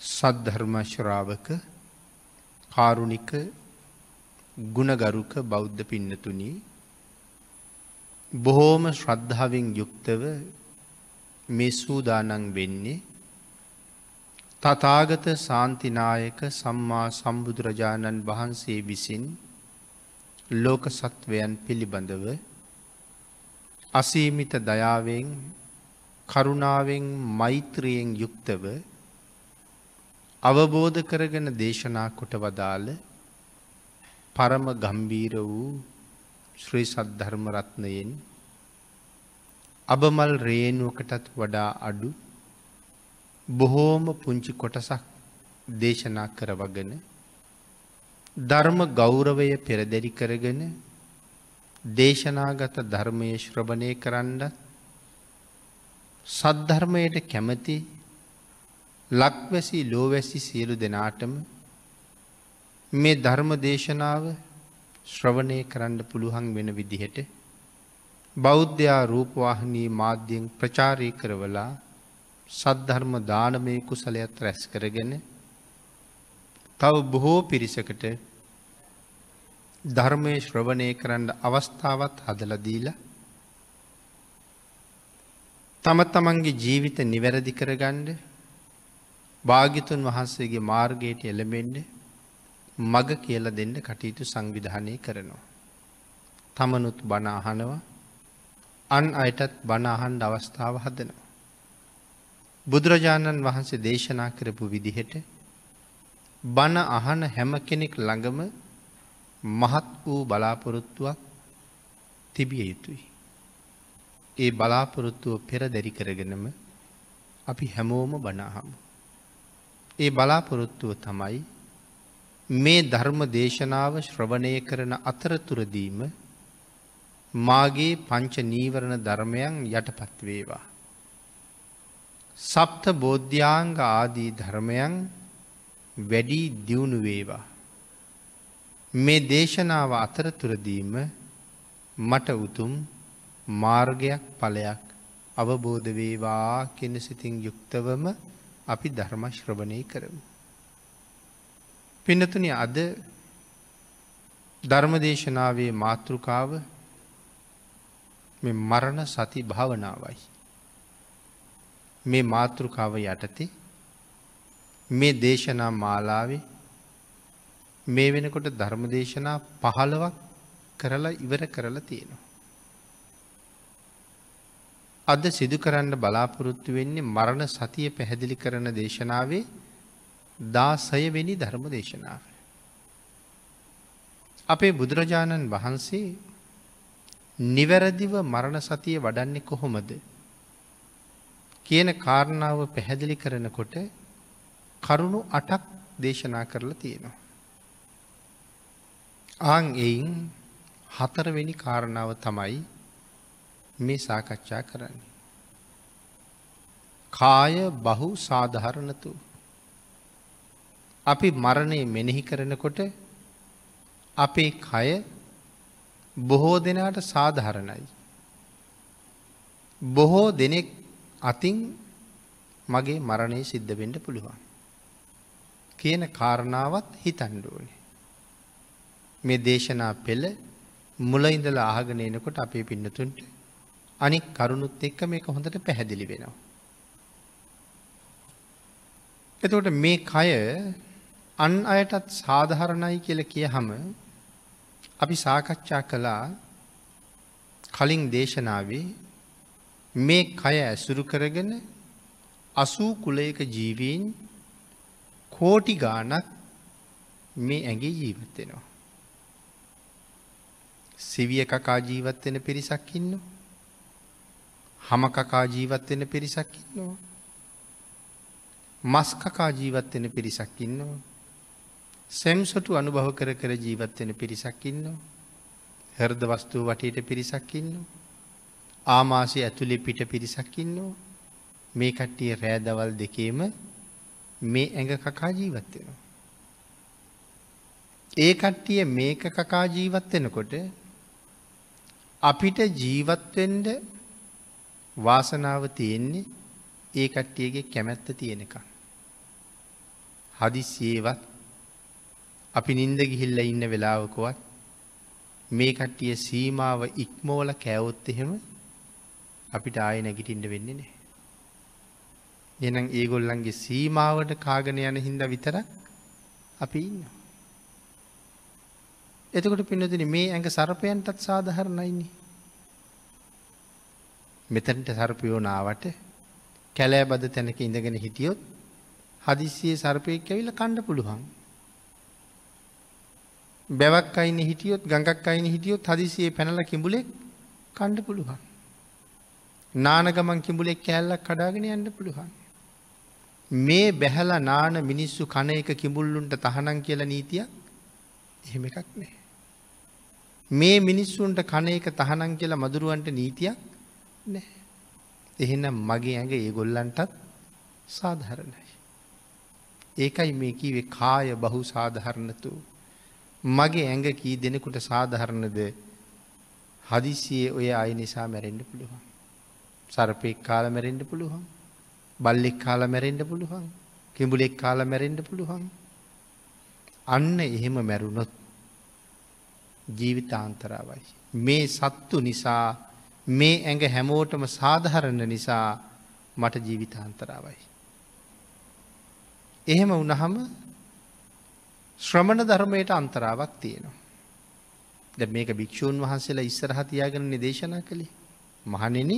සද්ධර්මශ්‍රාවක කාරුණික ගුණගරුක බෞද්ධ පින්නතුනී බොහෝම ශ්‍රද්ධාවෙන් යුක්තව මේ සූදානන් වෙන්නේ තතාගත සාන්තිනායක සම්මා සම්බුදුරජාණන් වහන්සේ විසින් ලෝක සත්වයන් පිළිබඳව අසීමිත දයාවෙන් කරුණාවෙන් මෛත්‍රියෙන් යුක්තව අවබෝධ කරගෙන දේශනා කොට වදාළ පරම ගම්බීර වූ ශ්‍රී සද්ධර්මරත්නයෙන් අබමල් රේනුවකටත් වඩා අඩු බොහෝම පුංචි කොටසක් දේශනා කරවගෙන ධර්ම ගෞරවය පෙරදැරි කරගෙන දේශනාගත ධර්මය ශ්‍රභණය කරන්නත් සද්ධර්මයට කැමති ලක්වැසි ලෝවැසි සියලු දෙනාටම මේ ධර්ම දේශනාව ශ්‍රවණය කරන්න පුළුවන් වෙන විදිහට බෞද්ධයා රූපවාහිනී මාධ්‍යයෙන් ප්‍රචාරය කරවලා සද්ධර්ම දානමය කුසලයත් රැස් කරගෙන තව බොහෝ පිරිසකට ධර්මය ශ්‍රවණය කරන්න අවස්ථාවත් හදලදීලා තම තමන්ගේ ජීවිත නිවැරදි කරගණ්ඩ භාගිතුන් වහන්සේගේ මාර්ගයට එළමෙන්ඩ මග කියල දෙන්න කටයුතු සංවිධානය කරනවා. තමනුත් බණ අහනවා අන් අයටත් බණහන්ඩ අවස්ථාව හදනවා. බුදුරජාණන් වහන්සේ දේශනා කරපු විදිහට බණ අහන හැම කෙනෙක් ළඟම මහත් වූ බලාපොරොත්තුවක් තිබිය යුතුයි. ඒ බලාපොරොත්තුව පෙර දැරි කරගෙනම අපි හැමෝම බනාහමු. ඒ බලාපොරොත්තුව තමයි මේ ධර්ම දේශනාව ශ්‍රවණය කරන අතරතුරදීම මාගේ පංච නීවරණ ධර්මයන් යටපත් වේවා. සප්ත බෝධ්‍යාංග ආදී ධර්මයන් වැඩි දියුණු වේවා. මේ දේශනාව අතරතුරදීම මට උතුම් මාර්ගයක් පලයක් අවබෝධ වේවා කෙන සිතින් යුක්තවම අපි ධර්ම ශ්‍රවණය කරමු. පිනතුන අද ධර්මදේශනාවේ මාතෘකාව මරණ සති භාවනාවයි. මේ මාතෘකාව යටතේ මේ දේශනා මාලාවේ මේ වෙනකොට ධර්මදේශනා පහළවක් කරලා ඉවර කරලා තියෙනවා. අද සිදු කරන්න බලාපොරොත්තු වෙන්නේ මරණ සතිය පැහැදිලි කරන දේශනාවේ දාසයවෙනි ධර්ම දේශනාව. අපේ බුදුරජාණන් වහන්සේ නිවැරදිව මරණ සතිය වඩන්නේ කොහොමද. කියන කාරණාව පැහැදිලි කරනකොට කරුණු අටක් දේශනා කරලා තියෙනවා. ආං එයින් හතරවෙනි කාරණාව තමයි මේ සාකච්ඡා කරන්නේ. කාය බහු සාධහරණතු. අපි මරණය මෙනෙහි කරනකොට අපේ කය බොහෝ දෙනාට සාධහරණයි. බොහෝ දෙනෙක් අතින් මගේ මරණය සිද්ධ වෙන්ඩ පුළුවන්. කියන කාරණාවත් හිතන්ඩුවනේ. මේ දේශනා පෙළ මුල ඉඳල ආගන එනකොට අපේ පින්නතුන්ට අනික් කරුණුත් එක්ක මේක හොඳට පැහැදිලි වෙනවා. එතකොට මේ කය අන් අයටත් සාධහරණයි කියල කිය හම අපි සාකච්ඡා කළා කලින් දේශනාවේ මේ කය ඇසුරු කරගෙන අසූ කුලයක ජීවීන් කෝටි ගානක් මේ ඇගේ ජීවත්වෙනවා. සිවිය කකා ජීවත්වෙන පිරිසක් ඉන්නවා. හමකකා ජීවත්වෙන පිරිසක් ඉන්නවා. මස්කකා ජීවත්වෙන පිරිසක් ඉන්නවා. සැම්සොටු අනුභව කර කර ජීවත්වෙන පිරිසක් ඉන්නවා. හර්ද වස්තුූ වටයට පිරිසක් ඉන්නවා. ආමාසය ඇතුළෙ පිට පිරිසක් ඉන්නවා. මේ කට්ටිය රෑදවල් දෙකේම මේ ඇඟ කකා ජීවත්වෙනවා. ඒ කට්ටිය මේක කකා ජීවත්වෙනකොට අපිට ජීවත්වෙන්ඩ වාසනාව තියෙන්නේ ඒ කට්ටියගේ කැමැත්ත තියෙනක. හදිසියේවත් අපි නින්ද ගිහිල්ල ඉන්න වෙලාවකොවත් මේ කට්ටිය සීමාව ඉක්මෝල කෑවොත් එහෙම අපිට ආය නැගිටින්ට වෙන්නේ නෑ. එනම් ඒගොල්ලන්ගේ සීමාවට කාගන යන හින්ද විතර අපි ඉන්න. එතකොට පිනතින මේ ඇඟ සරපයන්ටත් සාධහරණයින්නේ. මෙතැන්ට සර්පයෝනාවට කැලෑ බද තැනක ඉඳගෙන හිටියොත් හදිසියේ සර්පයක් ඇවිල කණ්ඩ පුළුවන්. බැවක් අයින හිටියොත් ගඟක් අයින හිටියොත් හදිසියේ පැනල කිඹුලෙක් කණ්ඩ පුළුවන්. නානගමන් කිඹුලෙක් කෑල්ලක් කඩාගෙන යන්න පුළුවන්. මේ බැහැල නාන මිනිස්සු කන එක කිඹුල්ලුන්ට තහනම් කියල නීතියක් එහෙම එකක් නෑ. මේ මිනිස්සුන්ට කන එක තහනම් කියලා මදුරුවන්ට නීතියක් නෑ. එහෙනම් මගේ ඇඟ ඒ ගොල්ලන්ටත් සාධහරණයි. ඒකයි මේ කීවේ කාය බහු සාධහරණතු. මගේ ඇඟ කී දෙනෙකුට සාධහරණද හදිසියේ ඔය අයි නිසා මැරෙන්ඩ පුළුවන්. සරපෙක් කාල මැරෙන්ඩ පුළුවන්. බල්ලෙක් කාල මැරෙන්ඩ පුළුවන්. කිඹුලෙක් කාල මැරෙන්ඩ පුළුවන්. අන්න එහෙම මැරුණොත් ජීවිතාන්තරාවයි. මේ සත්තු නිසා මේ ඇඟ හැමෝටම සාධහරණ නිසා මට ජීවිතාන්තරාවයි. එහෙම උනහම ශ්‍රමණ ධර්මයට අන්තරාවක් තියෙනවා. ද මේක භික්‍ෂූන් වහන්සේලා ඉස්සරහතියාගෙන නිදේශනා කළේ. මහනෙන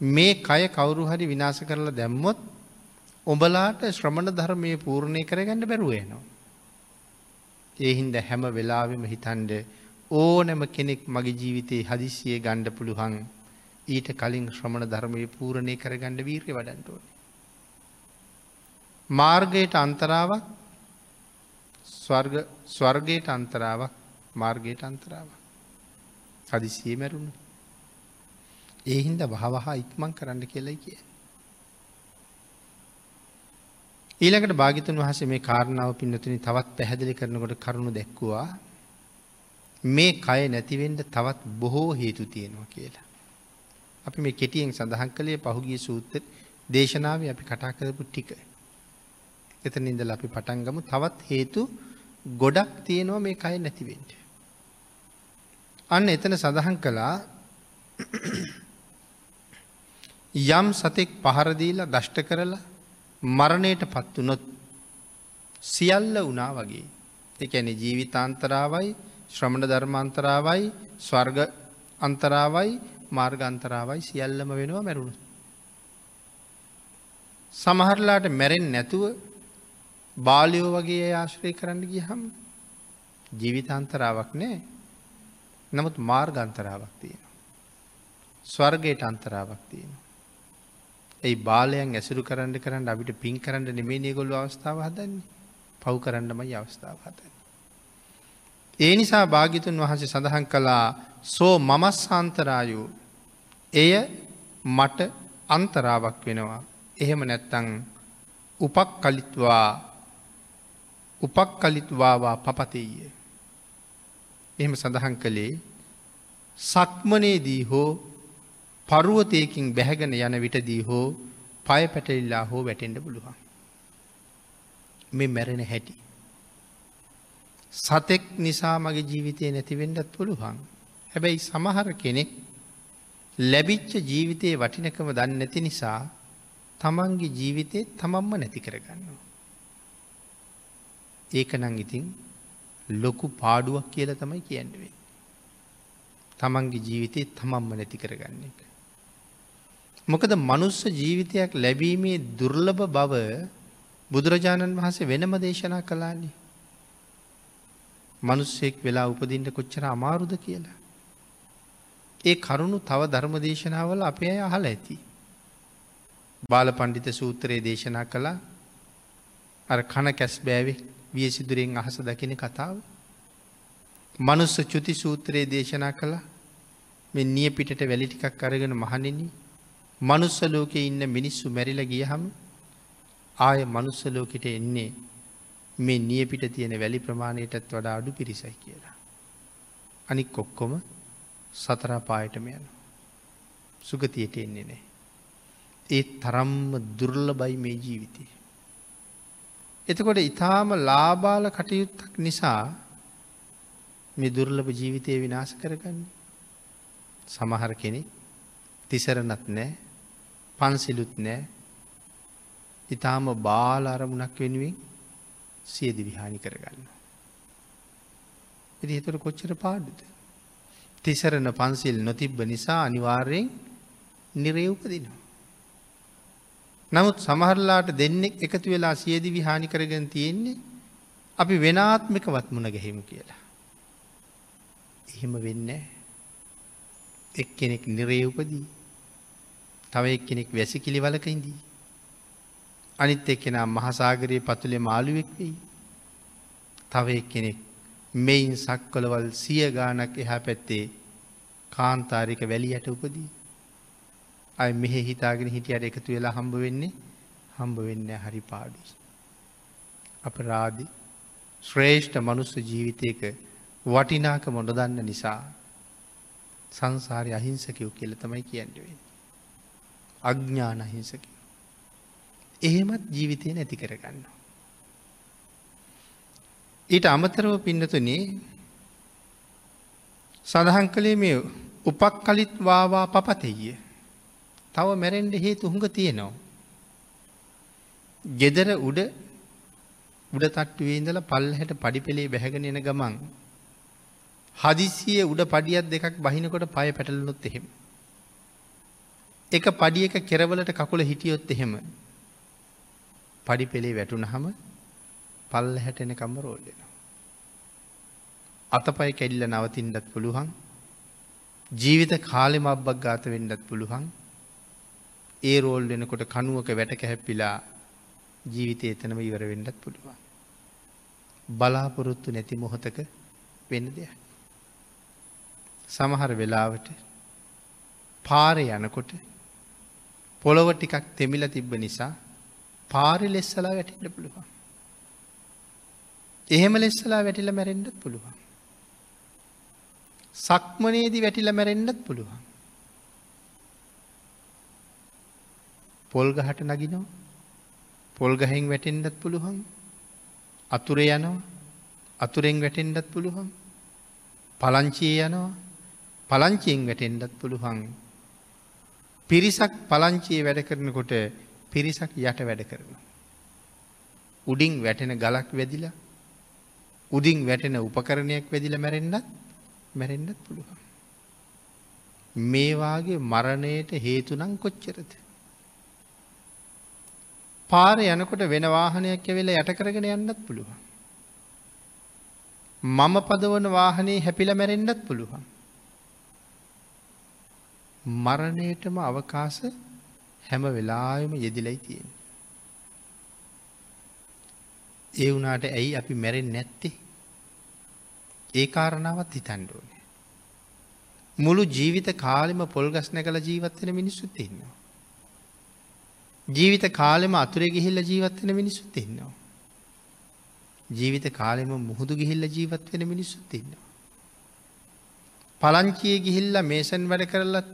මේ කය කවුරු හරි විනාශ කරලා දැම්මොත් ඔබලාට ශ්‍රමණ ධර්මය පූර්ණය කරගන්න බැරුවයනවා. ඒහින්ද හැම වෙලාවෙම හිතන්ඩ ඕනෑම කෙනෙක් මගේ ජීවිතයේ හදිසියේ ගණ්ඩ පුළුවන් ඊට කලින් ශ්‍රමණ ධර්මය පූරණය කරගණ්ඩ වීර්ය වඩන්ටුවන. මාර්ගයට අන්තරාවක් ස්වර්ගයට අන්තරාවක් මාර්ගයට අන්තරාව. හදිසිය මැරුණු. ඒහින්ද වහවහා ඉක්මං කරන්න කියලයි කිය. ඊළඟට භාගිතන් වහස මේ කාරණාව පින්නතුනි තවත් පැහැදිලි කරනකොට කරුණු දැක්වවා මේ කය නැතිවෙන්ට තවත් බොහෝ හේතු තියෙනවා කියලා. අපි මේ කෙටියෙන් සඳහන් කළේ පහුගිය සූත්‍ර දේශනාව අපි කටා කරපු ටික. එතන ඉඳල අපි පටන්ගමු තවත් හේතු ගොඩක් තියෙනවා මේ කය නැතිවෙන්ට. අන්න එතන සඳහන් කළා යම් සතෙක් පහරදීලා දෂ්ට කරලා මරණයට පත් වනොත් සියල්ල වනා වගේ. එකැන ජීවිතාන්තරාවයි ශ්‍රමණ ධර්මාන්තරාවයි ස්වර්ග අන්තරාවයි මාර්ගන්තරාවයි සියල්ලම වෙනවා මැරුණු. සමහරලාට මැරෙන් නැතුව බාලියෝ වගේ ආශ්‍රය කරන්න ගියහම් ජීවිතාන්තරාවක් නෑ නමුත් මාර්ගන්තරාවක් තියෙන. ස්වර්ගයට අන්තරාවක් තියෙන. ඇයි බාලයන් ඇසුරු කරන්න කරන්න අපිට පින් කරන්න නෙමේ ගොල්ල අවස්ථාව හදන්නේ පව් කරන්නමයි අවස්ථාව හදන්න. ඒ නිසා භාගිතුන් වහන්සේ සඳහන් කළා සෝ මමස්සාන්තරායු එය මට අන්තරාවක් වෙනවා. එහෙම නැත්තං උපක් කලිත්වා උපක් කලිත්වාවා පපතෙය. එහෙම සඳහන් කළේ සක්මනේදී හෝ පරුවතයකින් බැහැගෙන යන විටදී හෝ පය පැටලිල්ලා හෝ වැටෙන්ඩ පුළුවන්. මේ මැරෙන හැටි. සතෙක් නිසා මගේ ජීවිතය නැතිවෙන්ඩත් පුළුවන්. හැබැයි සමහර කෙනෙක් ලැබිච්ච ජීවිතයේ වටිනකම දන්න නැති නිසා තමන්ගේ ජීවිතය තමම්ම නැති කරගන්නවා. ඒක නං ඉතින් ලොකු පාඩුවක් කියල තමයි කියන්නුවේ. තමන්ගේ ජීවිතය තමම්ම නැති කරගන්න එක. මොකද මනුස්ස ජීවිතයක් ලැබීමේ දුර්ලභ බව බුදුරජාණන් වහන්සේ වෙනම දේශනා කලාන්නේ. මනුස්සෙක් වෙලා උපදින්ට කොච්චර අමාරුද කියලා. ඒ කරුණු තව ධර්ම දේශනාවල අපේ අය අහල ඇති. බාල පණ්ඩිත සූත්‍රයේ දේශනා කළා අර කන කැස් බෑවේ විය සිදුරෙන් අහස දකින කතාව. මනුස්ස චුති සූත්‍රයේ දේශනා කළා මෙ නිය පිටට වැලි ටිකක් අරගෙන මහනෙන මනුස්ස ලෝකෙ ඉන්න මිනිස්සු මැරිල ගියහම ආය මනුස්සලෝකෙට එන්නේ මේ නිය පිට තියෙන වැලි ප්‍රමාණයටත් වඩා අඩු පිරිසයි කියලා. අනික් කොක්කොම සතරාපායටම යන. සුගතියට එන්නේ නෑ. ඒ තරම්ම දුර්ල බයි මේ ජීවිතය. එතකොට ඉතාම ලාබාල කටයුත්තක් නිසා මේ දුර්ලභ ජීවිතය විනාශ කරගන්නේ. සමහර කෙනෙ තිසරනත් නෑ පන්සිලුත් නෑ ඉතාම බාල අරමුණක් වෙනුවෙන් සියදි විහානි කරගන්න. එති එතට කොච්චර පාඩුද. තිසරණ පන්සිල් නොතිබ්බ නිසා අනිවාර්යෙන් නිරේ උපදිනවා. නමුත් සමහරලාට දෙන්නෙක් එකතු වෙලා සියදි විහානි කරගෙන තියෙන්නේ අපි වෙනාත්මික වත්මුණ ගැහෙමු කියලා. එහෙම වෙන්න එක් කෙනෙක් නිරේ උපදී තව එක් කෙනෙක් වැසිකිලි වලකඉදී. අනිත් එක්කෙනා මහසාගරයේ පතුලේ මාළුවෙක් වෙයි. තව එක් කෙනෙක් මෙයින් සක්කොලවල් සිය ගානක් එහා පැත්තේ කාන්තාරික වැලියට උපදී. අය මෙහෙ හිතාගෙන හිටියට එකතු වෙලා හම්බ වෙන්නේ හම්බ වෙන්න හරි පාඩුයි. අපරාධි ශ්‍රේෂ්ඨ මනුස්ස ජීවිතයක වටිනාක මොඩදන්න නිසා සංසාරය අහිංසකයෝ කියල තමයි කියන්නවෙන්. අඥ්ඥාන අහිංසකය. එහෙමත් ජීවිතය නැති කරගන්න. ඊට අමතරව පින්නතුනේ සඳහන් කළේ මේ උපක් කලිත් වාවා පපතෙය. තව මැරෙන්ඩ හේතු හුඟ තියෙනවා. ගෙදර උඩ උඩ තට්ටුවේ ඉඳල පල් හැට පඩිපෙළේ බැහැගෙන එන ගමන්. හදිසිය උඩ පඩියත් දෙකක් බහිනකොට පය පැටලනොත් එහෙම. එක පඩියක කෙරවලට කකුල හිටියොත් එහෙම. පඩි පෙළේ වැටුන හම පල්ල හැටෙන කම්ම රෝල්ලෙන. අතපයි කැඩිල්ල නවතින්ඩත් පුළුවන් ජීවිත කාලෙම අබ්බක් ගාත වෙන්නත් පුළුවන් ඒ රෝල් වෙනකොට කනුවක වැට කැහැප්පිලා ජීවිතය එතනම ඉවර වෙන්නත් පුළුවන්. බලාපොරොත්තු නැති මොහොතක වෙන්න දෙයක්. සමහර වෙලාවට පාරය යනකොට පොළොව ටිකක් තෙමිල තිබ්බ නිසා පාරි ලෙස්සලා වැටිට පුළුවන්. එහෙම ලෙස්සලා වැටිල මැරෙන්ඩත් පුළුවන්. සක්මනේදී වැටිල මැරෙන්ඩත් පුළුවන්. පොල්ගහට නගිනවා පොල්ගහෙන් වැටෙන්ඩත් පුළුවන් අතුරේ යනවා අතුරෙන් වැටෙන්ඩත් පුළුවන් පලංචිය යනවා පලංචියෙන් වැටෙන්ඩත් පුළුවන් පිරිසක් පලංචිය වැඩ කරනකොට පිරිසක් යට වැඩ කරන. උඩින් වැටෙන ගලක් වැදිලා උඩින් වැටෙන උපකරණයක් වැදිල මැරෙන්න්නත් මැරෙන්න්නත් පුළුවන්. මේවාගේ මරණයට හේතුනං කොච්චරද. පාර යනකොට වෙන වාහනයක් වෙලා යට කරගෙන යන්නත් පුළුවන්. මම පදවන වාහනේ හැපිල මැරෙන්න්නත් පුළුවන්. මරණයටම අවකාශ හැම වෙලායම යෙදිලයි තියෙන. ඒ වුනාට ඇයි අපි මැරෙන් නැත්තේ. ඒ කාරණාවත් හිතන්ඩෝනේ. මුළු ජීවිත කාලෙම පොල්ගස් නැකළ ජීවත්වෙන මිනිස්සුත් ඉන්නවා. ජීවිත කාලෙම අතුරේ ගිහිල්ල ජීවත්වෙන මිනිස්සුත් ඉන්නවා. ජීවිත කාලෙම මුහුදු ගිහිල්ල ජීවත් වෙන මිනිස්සුත් ඉන්නවා. පලංචිය ගිහිල්ල මේසන් වැඩ කරලත්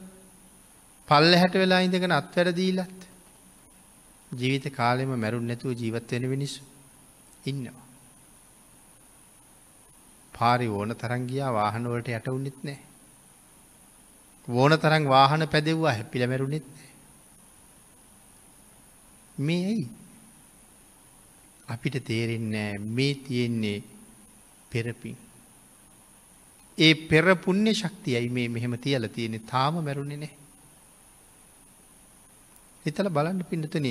පල්ල හැට වෙලා ඉඳගෙන අත්වැරදීලත් ජීවිත කාලෙම මැරුන් නැතුව ජීවත් වෙන මිනිස්සු ඉන්නවා. පාරි ඕන තරංගියා වාහනවලට යට උන්නෙත් නෑ. ඕන තරං වාහන පැදෙව්වා හැපිල මැරුණෙත් නෑ. මේ ඇයි අපිට තේරෙන්නේ මේ තියෙන්නේ පෙරපින්. ඒ පෙරපුුණ්‍ය ශක්තියයි මේ මෙහෙම තියල තියෙනෙ තාම මැරුණෙ නෑ. හිතල බලන්න පිඩතන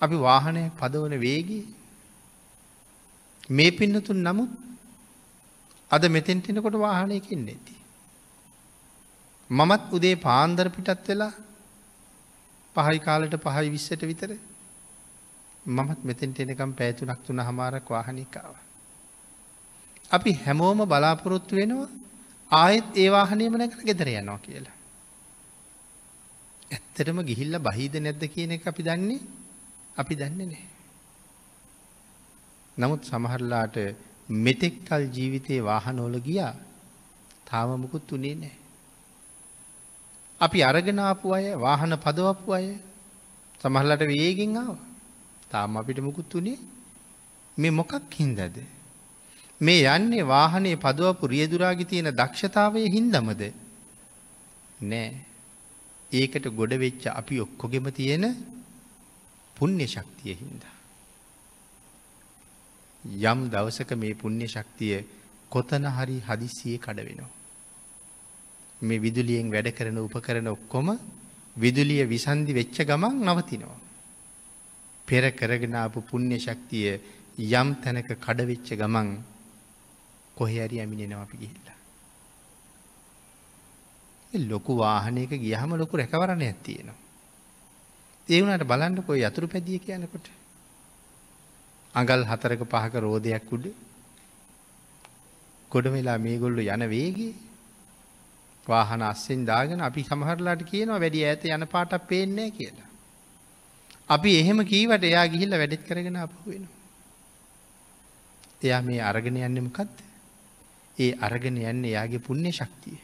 අපි වාහනය පදවන වේගේ මේ පින්නතුන් නමුත් අද මෙතෙන්ටෙනකොට වාහනයකින් නැති. මමත් උදේ පාන්දර පිටත් වෙලා පහයි කාලට පහයි විස්සට විතර මමත් මෙතෙන්ට එනකම් පැෑතුනක් තුන හමාරක් වාහනිකාව. අපි හැමෝම බලාපොරොත්තු වෙනවා ආයෙත් ඒවාහනයම නැකර ගෙදර යනවා කියලා. ඇත්තටම ගිහිල්ල බහිද නැද්ද කියන එක අපි දන්නේ අපි දන්නේ නෑ. නමුත් සමහරලාට මෙතෙක්කල් ජීවිතයේ වාහනෝල ගියා තාමමුකුත් වනේ නෑ. අපි අරගෙනාපු අය වාහන පදවපු අය සමහල්ලට වේගෙන් ආව තාම අපිට මුකුත් වනේ මේ මොකක් හින්දද. මේ යන්නේ වාහනේ පදුවපු රියදුරාගි තියෙන දක්ෂතාවය හින්දමද. නෑ ඒකට ගොඩ වෙච්ච අපි ඔක්කොගෙම තියෙන පුුණ්‍ය ශක්තිය හින්දා. යම් දවසක මේ පුුණ්‍ය ශක්තිය කොතන හරි හදිස්සිය කඩ වෙනවා. මේ විදුලියෙන් වැඩ කරන උපකරන ඔක්කොම විදුලිය විසන්ධි වෙච්ච ගමන් නවතිනවා. පෙර කරගෙනාපු පුුණ්‍ය ශක්තිය යම් තැනක කඩවෙච්ච ගමන් කොහෙරි ඇමිණෙනව අපි ගිහිල්ලා. ලොකු වාහනයක ගියහම ලොකු රැකවරණ ඇත්තියෙනවා. ඒ වුණට බලන්න කොයි යතුරු පැදිය කියනකොට. අඟල් හතරක පහක රෝධයක් උඩ ගොඩ වෙලා මේ ගොල්ලු යන වේගේ වාහන අස්සෙන් දාගෙන අපි සමහරලාට කියනවා වැඩි ඇත යන පාටක් පේන්නේ කියලා. අපි එහෙම කීවට එයා ගිහිල්ල වැඩෙත් කරගෙන අප වෙන. එයා මේ අරගෙන යන්නමකක්ද. ඒ අරගෙන යන්න එයාගේ පුුණ්‍ය ශක්තිය.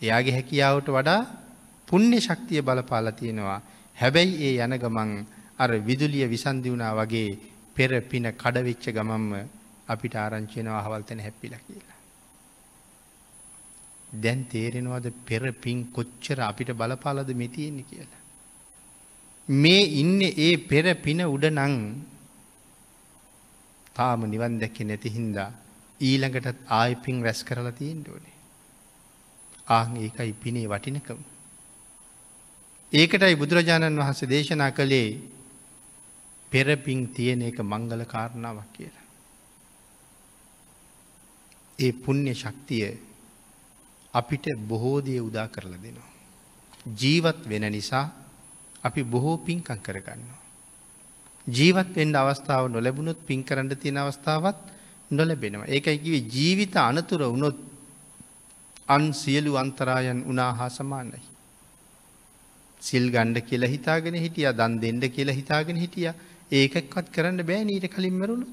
එයාගේ හැකියාවට වඩා පුුණ්‍ය ශක්තිය බලපාල තියෙනවා. හැබැයි ඒ යන ගමන් අර විදුලිය විසන්දි වුණා වගේ පෙර පින කඩවෙච්ච ගමම්ම අපිට ආරංචයනවා අහවල්තන හැපිල කියලා. දැන් තේරෙනවාද පෙර පින් කොච්චර අපිට බලපාලද මෙතියෙන්නේ කියලා. මේ ඉන්න ඒ පෙර පින උඩ නං තාම නිවන් දැක්ක නැති හින්දා ඊළඟටත් ආයපින් රැස් කරලා තියෙන් ඩෝනේ. ආං ඒකයි පිනේ වටිනකම. ඒකටයි බුදුරජාණන් වහන්සේ දේශනා කළේ පෙරපින් තියෙන එක මංගල කාරණාවක් කියලා. ඒ පුුණ්‍ය ශක්තිය අපිට බොහෝදය උදා කරලා දෙනවා. ජීවත් වෙන නිසා අපි බොහෝ පින්කං කරගන්නවා. ජීවත් එන්ඩ අවස්ථාව නොලැබුණොත් පින් කරන්න තියෙන අවස්ථාවත් නොලැබෙනවා. ඒකයි කිවේ ජීවිත අනතුර වුණොත් අන් සියලු අන්තරායන් උනා හා සමානයි. සිල් ගණ්ඩ කියලා හිතාගෙන හිටිය දන් දෙන්ඩ කියලා හිතාගෙන හිටිය ඒකක්වත් කරන්න බෑ නීට කලින් මරුණු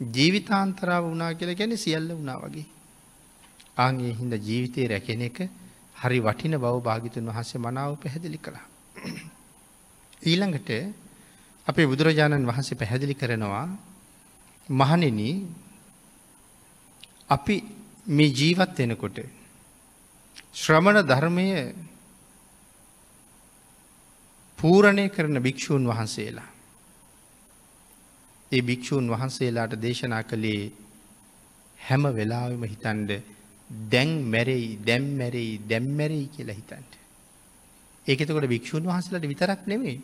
ජීවිතාන්තරාව වනා කියලා ගැන සියල්ල වනා වගේ. ආගේ හින්ද ජීවිතය රැකෙන එක හරි වටින බව භාගිතුන් වහන්සේ මනාව පැහැදිලි කළා. ඊළඟට අපේ බුදුරජාණන් වහන්සේ පැහැදිලි කරනවා මහනෙන අපි මේ ජීවත් වෙනකොට ශ්‍රමණ ධර්මය පූරණය කරන භික්‍ෂූන් වහන්සේලා. ඒ භික්‍ෂූන් වහන්සේලාට දේශනා කළේ හැම වෙලාවම හිතන්ඩ දැන් මැරෙයි දැම් මැරෙයි දැම්මැරෙයි කියලා හිතන්ට. ඒකතකොට භික්‍ෂූන් වහන්සලට විතරක් නෙමේ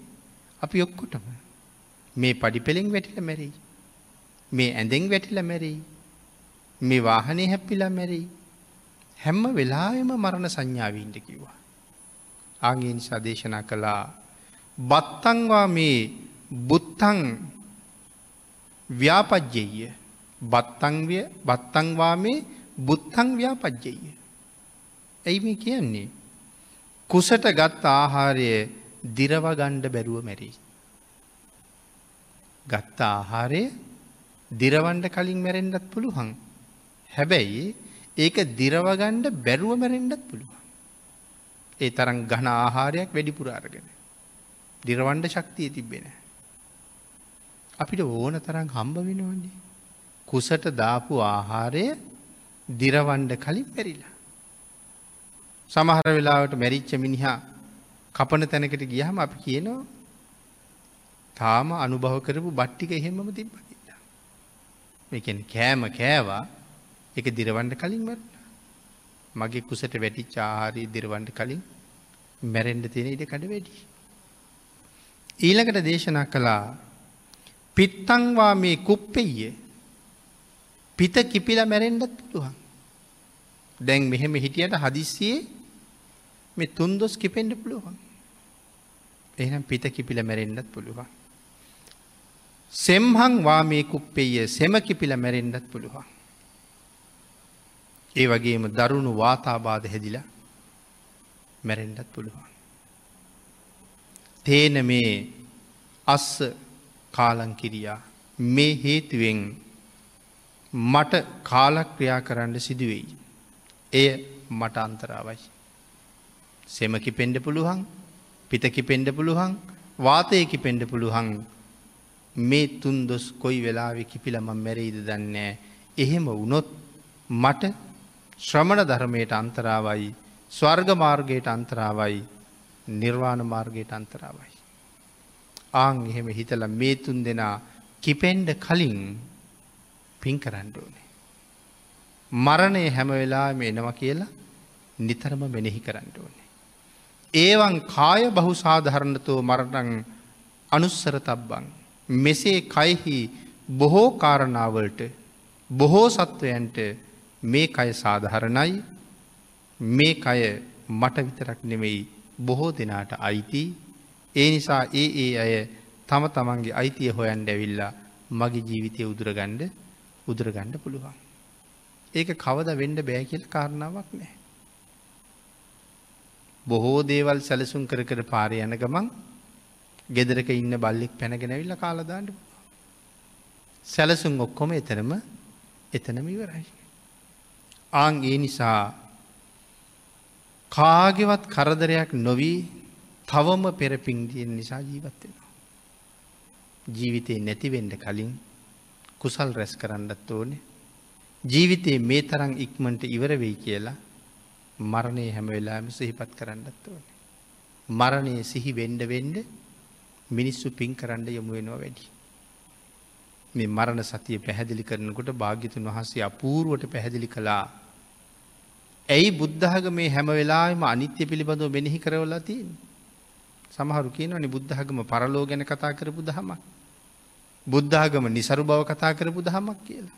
අපි ඔක්කොටම මේ පඩි පෙළෙෙන් වැටිල මැරෙයි. මේ ඇඳෙන් වැටිල මැරෙයි. මේ වාහනය හැප්පිලා මැරෙයි. හැම්ම වෙලායම මරණ සංඥාවීන්ට කිව්වා. ආගේ නිසා දේශනා කළා බත්තංවා මේ බුත්තං ව්‍යාපජ්ජෙය බත්තංවිය බත්තංවා මේ බුත්තං ව්‍යාපජ්ජෙය. ඇයි මේ කියන්නේ. කුසට ගත් ආහාරය දිරවගණ්ඩ බැරුව මැරී. ගත්ත ආහාරය දිරවන්ඩ කලින් මැරෙන්ඩත් පුළුවන්. හැබැයි ඒක දිරවගණ්ඩ බැරුව මැරෙන්ඩත් පුළුවන්. ඒ තරම් ගණ ආහාරයක් වැඩිපුරාරගෙන. දිරවන්ඩ ශක්තිය තිබෙන. අපිට ඕන තරම් හම්බ වෙනවන්නේ. කුසට දාපු ආහාරය දිරවන්ඩ කලින් පැරිලා. සමහර වෙලාවට මැරිච්ච මිනිහා කපන තැනකට ගියහම අපි කියනවා තාම අනුභව කරපු බට්ටික එහෙමම තිබ්බ කියලා. මේකෙන් කෑම කෑවා එක දිරවන්ඩ කලින් මැරණ. මගේ කුසට වැටිච් ආහාරී දිරවන්ඩ කලින් මැරෙන්ඩ තියෙන ඉඩ කඩ වැඩි. ඊළඟට දේශනා කළා පිත්තංවා මේ කුප්පෙය පිත කිපිල මැරෙන්ඩත් පුළුවන්. දැන් මෙහෙම හිටියට හදිස්සියේ මේ තුන්දොස් කිපෙන්ඩ පුළුවන්. එහනම් පිත කිපිල මැරෙන්ඩත් පුළුවන්. සෙම්හං වාමේ කුප්පෙය සෙම කිපිල මැරෙන්ඩත් පුළුවන්. ඒ වගේම දරුණු වාතාබාධ හැදිලා මැරෙන්ඩත් පුළුවන්. තේන මේ අස්ස කාලංකිරියා මේ හේතුවෙන් මට කාලක්‍රියා කරන්න සිදුවෙයි. එය මට අන්තරාවයි. සෙමකි පෙන්ඩ පුළුවන් පිතකි පෙන්ඩ පුළුවන් වාතයකි පෙන්ඩ පුළුවන් මේ තුන් දොස් කොයි වෙලාවෙ කිපිලම මැරයිද දන්නේ. එහෙම වුණොත් මට ශ්‍රමණ ධර්මයට අන්තරාවයි ස්වර්ග මාර්ගයට අන්තරාවයි නිර්වාණ මාර්ගයට අන්තරාවයි. ආං එහෙම හිතල මේ තුන් දෙනා කිපෙන්ඩ කලින් පින් කරන්න ඕනේ. මරණය හැම වෙලාම එනවා කියලා නිතරම මෙනෙහි කරන්න ඕනේ. ඒවන් කාය බහු සාධහරණතෝ මරණං අනුස්සර තබ්බං. මෙසේ කයිහි බොහෝ කාරණාවලට බොහෝ සත්වයන්ට මේ කය සාධහරණයි මේ කය මට විතරක් නෙමෙයි බොහෝ දෙනාට අයිති ඒ නිසා ඒ ඒ අය තම තමන්ගේ අයිතිය හොයන් ඇවිල්ලා මගේ ජීවිතය උදුරගණ්ඩ උදුරගණ්ඩ පුළුවන්. ඒක කවද වෙන්ඩ බෑ කියල කාරණාවක් නෑ. බොහෝ දේවල් සැලසුම් කර කර පාරය යන ගමන් ගෙදරක ඉන්න බල්ලෙක් පැනගෙනවිල්ල කාලදාන්නඩ සැලසුම් ඔක්කොම එතනම එතනම ඉවරයි. ආං ඒ නිසා කාගෙවත් කරදරයක් නොවී තවම පෙරපින්දියෙන් නිසා ජීවත්වෙනවා. ජීවිතයේ නැතිවෙන්ඩ කලින් කුසල් රැස් කරන්නත් ඕනේ ජීවිතයේ මේ තරං ඉක්මට ඉවර වෙයි කියලා මරණය හැම වෙලාම සිහිපත් කරන්නත් ඕනේ. මරණය සිහි වෙන්ඩ වෙන්ඩ මිනිස්සු පින් කරන්න යොමු වෙනවා වැඩි. මේ මරණ සතිය පැහැදිලි කරනකොට භාග්‍යතුන් වහන්සේ අපූරුවට පැහැදිලි කළා. ඇයි බුද්ධහග මේ හැම වෙලාම අනිත්‍ය පිළිබඳව මෙනෙහි කරවලා තින්. සමහරු කියනවනි බුද්ධහගම පරලෝ ගැන කතා කරපු දහමක්. බුද්ධාගම නිසරු බව කතා කරපු දහමක් කියලා.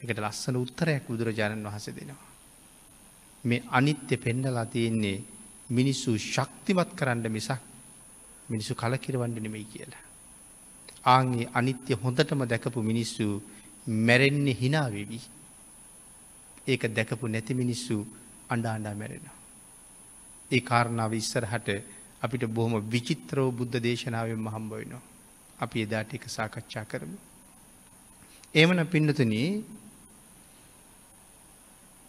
එකට ලස්සන උත්තරයක් බුදුරජාණන් වහස දෙනවා. මේ අනිත්‍ය පෙන්නලා තියෙන්නේ මිනිස්සු ශක්තිමත් කරන්න මිසක් මිනිසු කලකිරවන්ඩ නෙමෙයි කියලා. ආංගේ අනිත්‍ය හොඳටම දැකපු මිනිස්සු මැරෙන්නේ හිනාවෙවී. ඒක දැකපු නැති මිනිස්සු අඩා අඩා මැරෙනවා. ඒ කාරණාව ඉස්සරහට අපිට බොහොම විචිත්‍රෝ බුද්ධ දේශනාවෙන් මහම්බ වෙනවා. අපි එදාට එක සාකච්ඡා කරමු. එමන පින්නතුන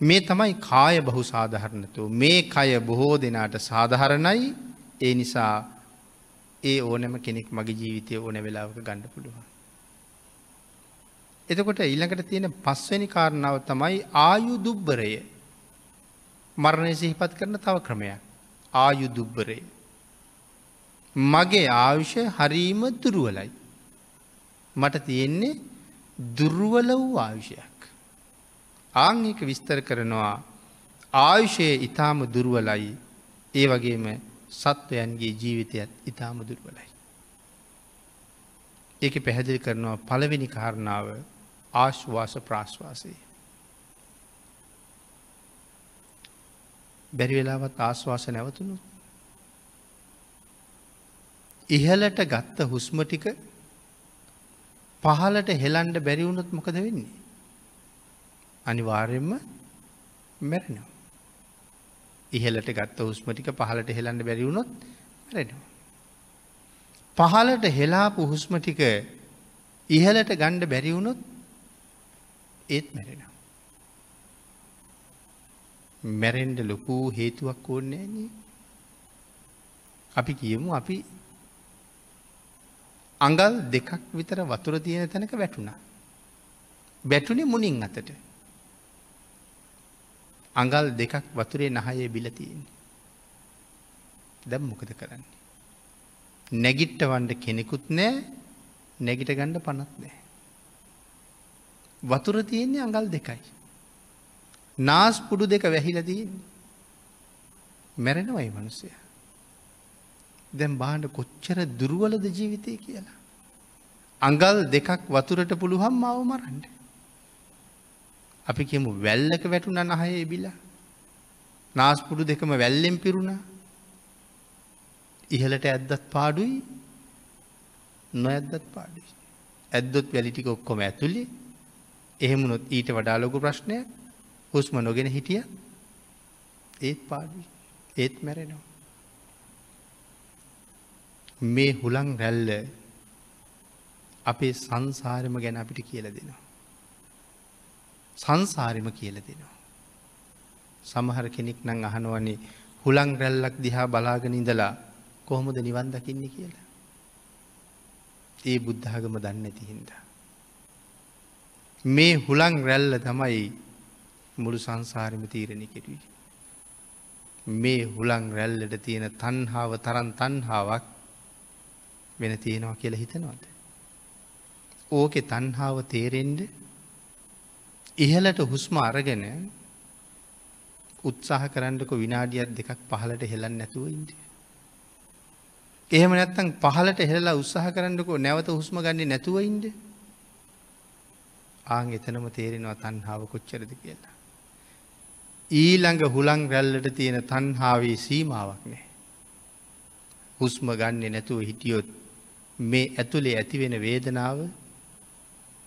මේ තමයි කාය බහු සාධහරණතු මේ කය බොහෝ දෙනාට සාධහරණයි ඒ නිසා ඒ ඕනෑම කෙනෙක් මගේ ජීවිතය ඕන වෙලාවක ගණඩ පුළුවන්. එතකොට ඊළඟට තියෙන පස්වැනි කාරණාව තමයි ආයු දුබ්බරය මරණය සිහිපත් කරන තව ක්‍රමයක් ආයු දුබ්බරය. මගේ ආයුෂය හරීම දුරුවලයි. මට තියෙන්නේ දුර්ුවල වූ ආයුෂයක්. ආංහික විස්තර කරනවා ආයුෂයේ ඉතාම දුර්ුවලයි ඒ වගේම සත්වයන්ගේ ජීවිතයත් ඉතාම දුර්වලයි. ඒක පැහැදිලි කරනවා පළවෙනි කාරණාව ආශ්වාස ප්‍රාශ්වාසය. බැරි වෙලාවත් ආශ්වාස නැවතුණු. ඉහලට ගත්ත හුස්ම ටික පහලට හෙලන්ඩ බැරිවුණොත් මොකද වෙන්නේ. අනිවාර්යෙන්ම මැරෙනවා. ඉහලට ගත්ත හුස්මටික පහලට හෙලන්න බැරිවුණොත් රෙනවා. පහලට හෙලාපු හුස්ම ටික ඉහලට ගණ්ඩ බැරිවුණොත් ඒත් මැරෙන. මැරෙන්ඩ ලොකූ හේතුවක් ඕන්නේ න අපි කියමු අපි අඟල් දෙකක් විතර වතුර තියෙන තැනක වැටුණා. බැටුනේ මුනින් අතට අඟල් දෙකක් වතුරේ නහයේ බිලතියෙන්. දැම් මොකද කරන්නේ. නැගිට්ට වන්ඩ කෙනෙකුත් නෑ නැගිට ගණ්ඩ පනත් නෑ. වතුර තියෙන්නේ අඟල් දෙකයි. නාස් පුඩු දෙක වැහිලදීන් මැරෙනවයි මනුසය. දැම් බාණ්ඩ කොච්චර දුරුවලද ජීවිතය කියලා. අඟල් දෙකක් වතුරට පුළුවන් මාව මරන්ඩ. අපි කියමු වැල්ලක වැටුන නහය එබිලා. නාස්පුඩු දෙකම වැල්ලෙන් පිරුණා. ඉහලට ඇද්දත් පාඩුයි නොඇද්දත් පාඩුයි. ඇද්දොත් වැලිටික ඔක්කොම ඇතුළි එහෙමුණොත් ඊට වඩාලොකු ප්‍රශ්නය හුස්ම නොගෙන හිටිය ඒත් පාඩුයි ඒත් මැරෙනවා. මේ හුළං රැල්ල අපේ සංසාරම ගැන අපිට කියල දෙනවා. සංසාරිම කියල දෙනවා. සමහර කෙනෙක් නං අහනුවනේ හුළං රැල්ලක් දිහා බලාගෙන ඉඳලා කොහොමද නිවන් දකින්නේ කියලා. ඒ බුද්ධාගම දන්න ඇති හින්දා. මේ හුළං රැල්ල තමයි මුළු සංසාරම තීරණි කෙරුවේ. මේ හුළං රැල්ලට තියෙන තන්හාාව තරන් තන්හාාවක් වෙන තියෙනවා කියලා හිතනවද. ඕකෙ තන්හාාව තේරෙන්ඩ ඉහලට හුස්ම අරගෙන උත්සාහ කරන්නක විනාඩියත් දෙකක් පහලට හෙලන් නැතුව ඉන්දිය. එහෙම නැත්තං පහලට හෙලා උත්සාහ කරන්නකෝ නැවත හුස්ම ගන්නේ නැතුව ඉන්ඩ ආං එතනම තේරෙනවා තන්හාාව කොච්චරද කියලා. ඊළඟ හුළං රැල්ලට තියෙන තන්හාාවේ සීමාවක් නෑ. හුස්ම ගන්නේ නැතුව හිටියොත් මේ ඇතුළේ ඇතිවෙන වේදනාව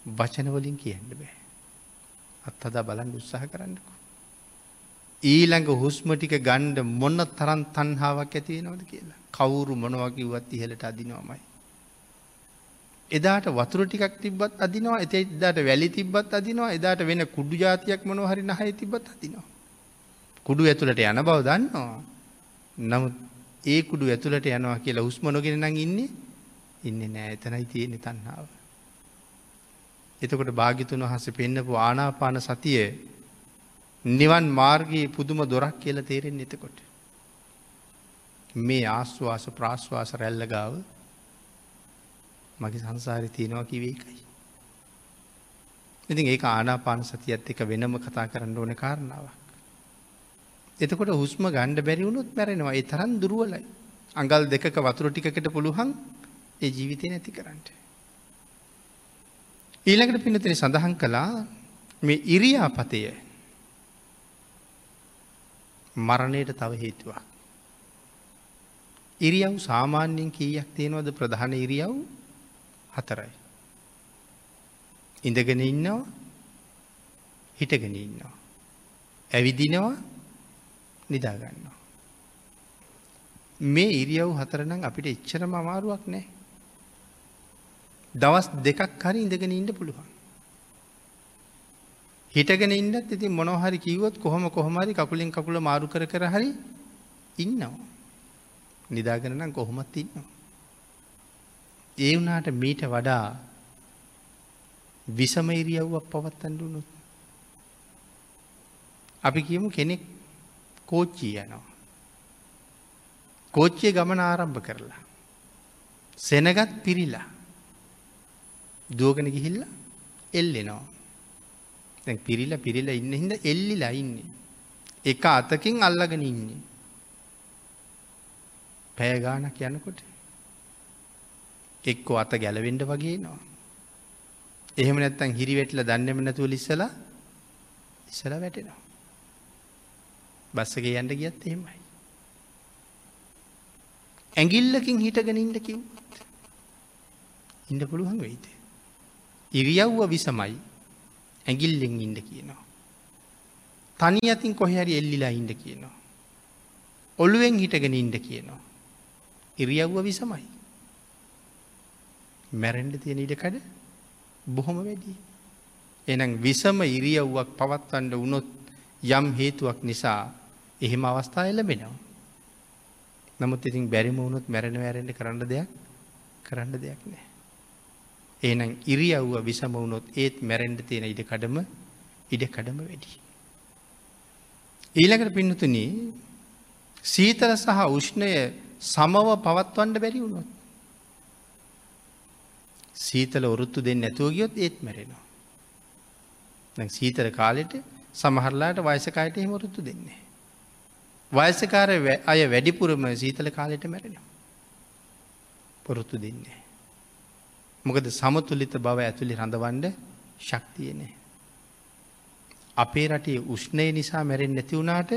වචනවලින් කියන්න බෑ. අත්හදා බලන් උත්සාහ කරන්නකු. ඊළඟ හුස්ම ටික ගණ්ඩ මොන්න තරන් තන්හාාවක් ඇතිවෙනවද කියලා. කවුරු මොනවකිව්වත් ඉහලට අදිනවමයි. එදාට වතුර ටිකක් තිබත් අදිනවා එත එදාට වැලි තිබත් අදිනවා එදාට වෙන කුඩු ජාතියක් මොනොහරි නහය තිබත් අදිනවා. කුඩු ඇතුළට යන බව දන්නවා. නමුත් ඒ කුඩු ඇතුළට යනවා කියලා උස්මනොගෙන නං ඉන්නේ ඉන්න නෑ එතනයි තියෙන තන්නාව. එතකොට භාගිතුන් වහස පෙන්න්නපු ආනාපාන සතිය නිවන් මාර්ගයේ පුදුම දොරක් කියල තේරෙන් එතකොට. මේ ආශ්වාස ප්‍රාශ්වාස රැල්ල ගාව මගේ සංසාරය තියෙනවා කිවේකයි. ඉතින් ඒ ආනාපාන සතියත් එක වෙනම කතා කරන්න ඕන කාරණාවක්. එතකොට හුස්ම ගණ්ඩ බැරි වුණුත් මැරෙනවා ඒ තරන් දුරුවලයි. අඟල් දෙකක වතුර ටිකට පුළුවන් ඒ ජීවිතය නැති කරන්නට. ඊළඟට පිනතින සඳහන් කළා මේ ඉරියාපතය මරණයට තව හේතුවක්. ඉරියව් සාමාන්‍යයෙන් කීයක් තියෙනවද ප්‍රධාන ඉරියව් හතරයි. ඉඳගෙන ඉන්නවා හිටගෙන ඉන්නවා. ඇවිදිනවා නිදාගන්නවා. මේ ඉරියව් හතරනම් අපිට එච්චරම අමාරුවක් නෑ. දවස් දෙකක් හරි ඉඳගෙන ඉන්න පුළුවන්. හිටගෙන ඉන්නත් ඉතින් මොනොහරි කිව්වොත් කොහොම කොහොමරි කකුලින් කකුල මාරු කර කර හරි ඉන්නවා. නිදාගෙන නම් කොහොමත් ඉන්නවා. ඒ වුණාට මීට වඩා විසම ඉරියව්වක් පවත්තන්න වුණුත්. අපි කියමු කෙනෙක් කෝච්චී යනවා. කෝච්චිය ගමන ආරම්භ කරලා. සෙනගත් පිරිලා. දුවගෙන ගිහිල්ල එල්ලෙනවා. දැන් පිරිල පිරිල ඉන්න හිද එල්ලිලා ඉන්නේ. එක අතකින් අල්ලගෙන ඉන්නේ. පෑගානක් යනකොට එක්කෝ අත ගැලවෙන්ඩ වගේ නවා. එහෙම නැත්තන් හිරිවෙටල දන්නෙම නැතුව ලිස්සලා ඉස්සල වැටෙනවා. බස්සගේ යන්ට ගියත් එහෙමයි. ඇගිල්ලකින් හිටගෙන ඉන්න කිව්ත් ඉඩ පුළුවන් වෙයිද. ඉරියව්ව විසමයි ඇගිල්ලෙන් ඉන්න කියනවා. තනි අතින් කොහැරි එල්ලිලා ඉන්න කියනවා. ඔළුවෙන් හිටගෙන ඉන්න කියනවා. ඉරියව්ව විසමයි. මැරෙන්ඩ තියෙන ඉඩකඩ බොහොම වැඩි. එනම් විසම ඉරියව්වක් පවත්වන්න වුණොත් යම් හේතුවක් නිසා එහෙම අවස්ථා එලබෙනවා. නමුත් ඉතින් බැරිම වුණොත් මැරෙන වැරෙන්ට කරන්න දෙයක් කරන්න දෙයක් නෑ. ඒනම් ඉරියව්ව විසම වුණොත් ඒත් මැරෙන්ඩ තියෙන ඉඩ කඩම ඉඩ කඩම වැඩි. ඊළකට පින්නතුනී සීතල සහ උෂ්ණය සමව පවත්වන්න බැරි වුණොත්. සීතල ඔරුත්තු දෙන්න ඇතුව ගියොත් ඒත් මැරෙනවා. සීතල කාලෙට සමහරලාට වයසකායට එහෙම ඔරුත්තු දෙන්නේ. වයසකාර අය වැඩිපුරම සීතල කාලෙට මැරෙනවා. පොරොත්තු දෙන්නේ. මොකද සමතුලිත බව ඇතුළි රඳවන්ඩ ශක්තියනේ. අපේ රටේ උෂ්ණය නිසා මැරෙන් නැතිවුණාට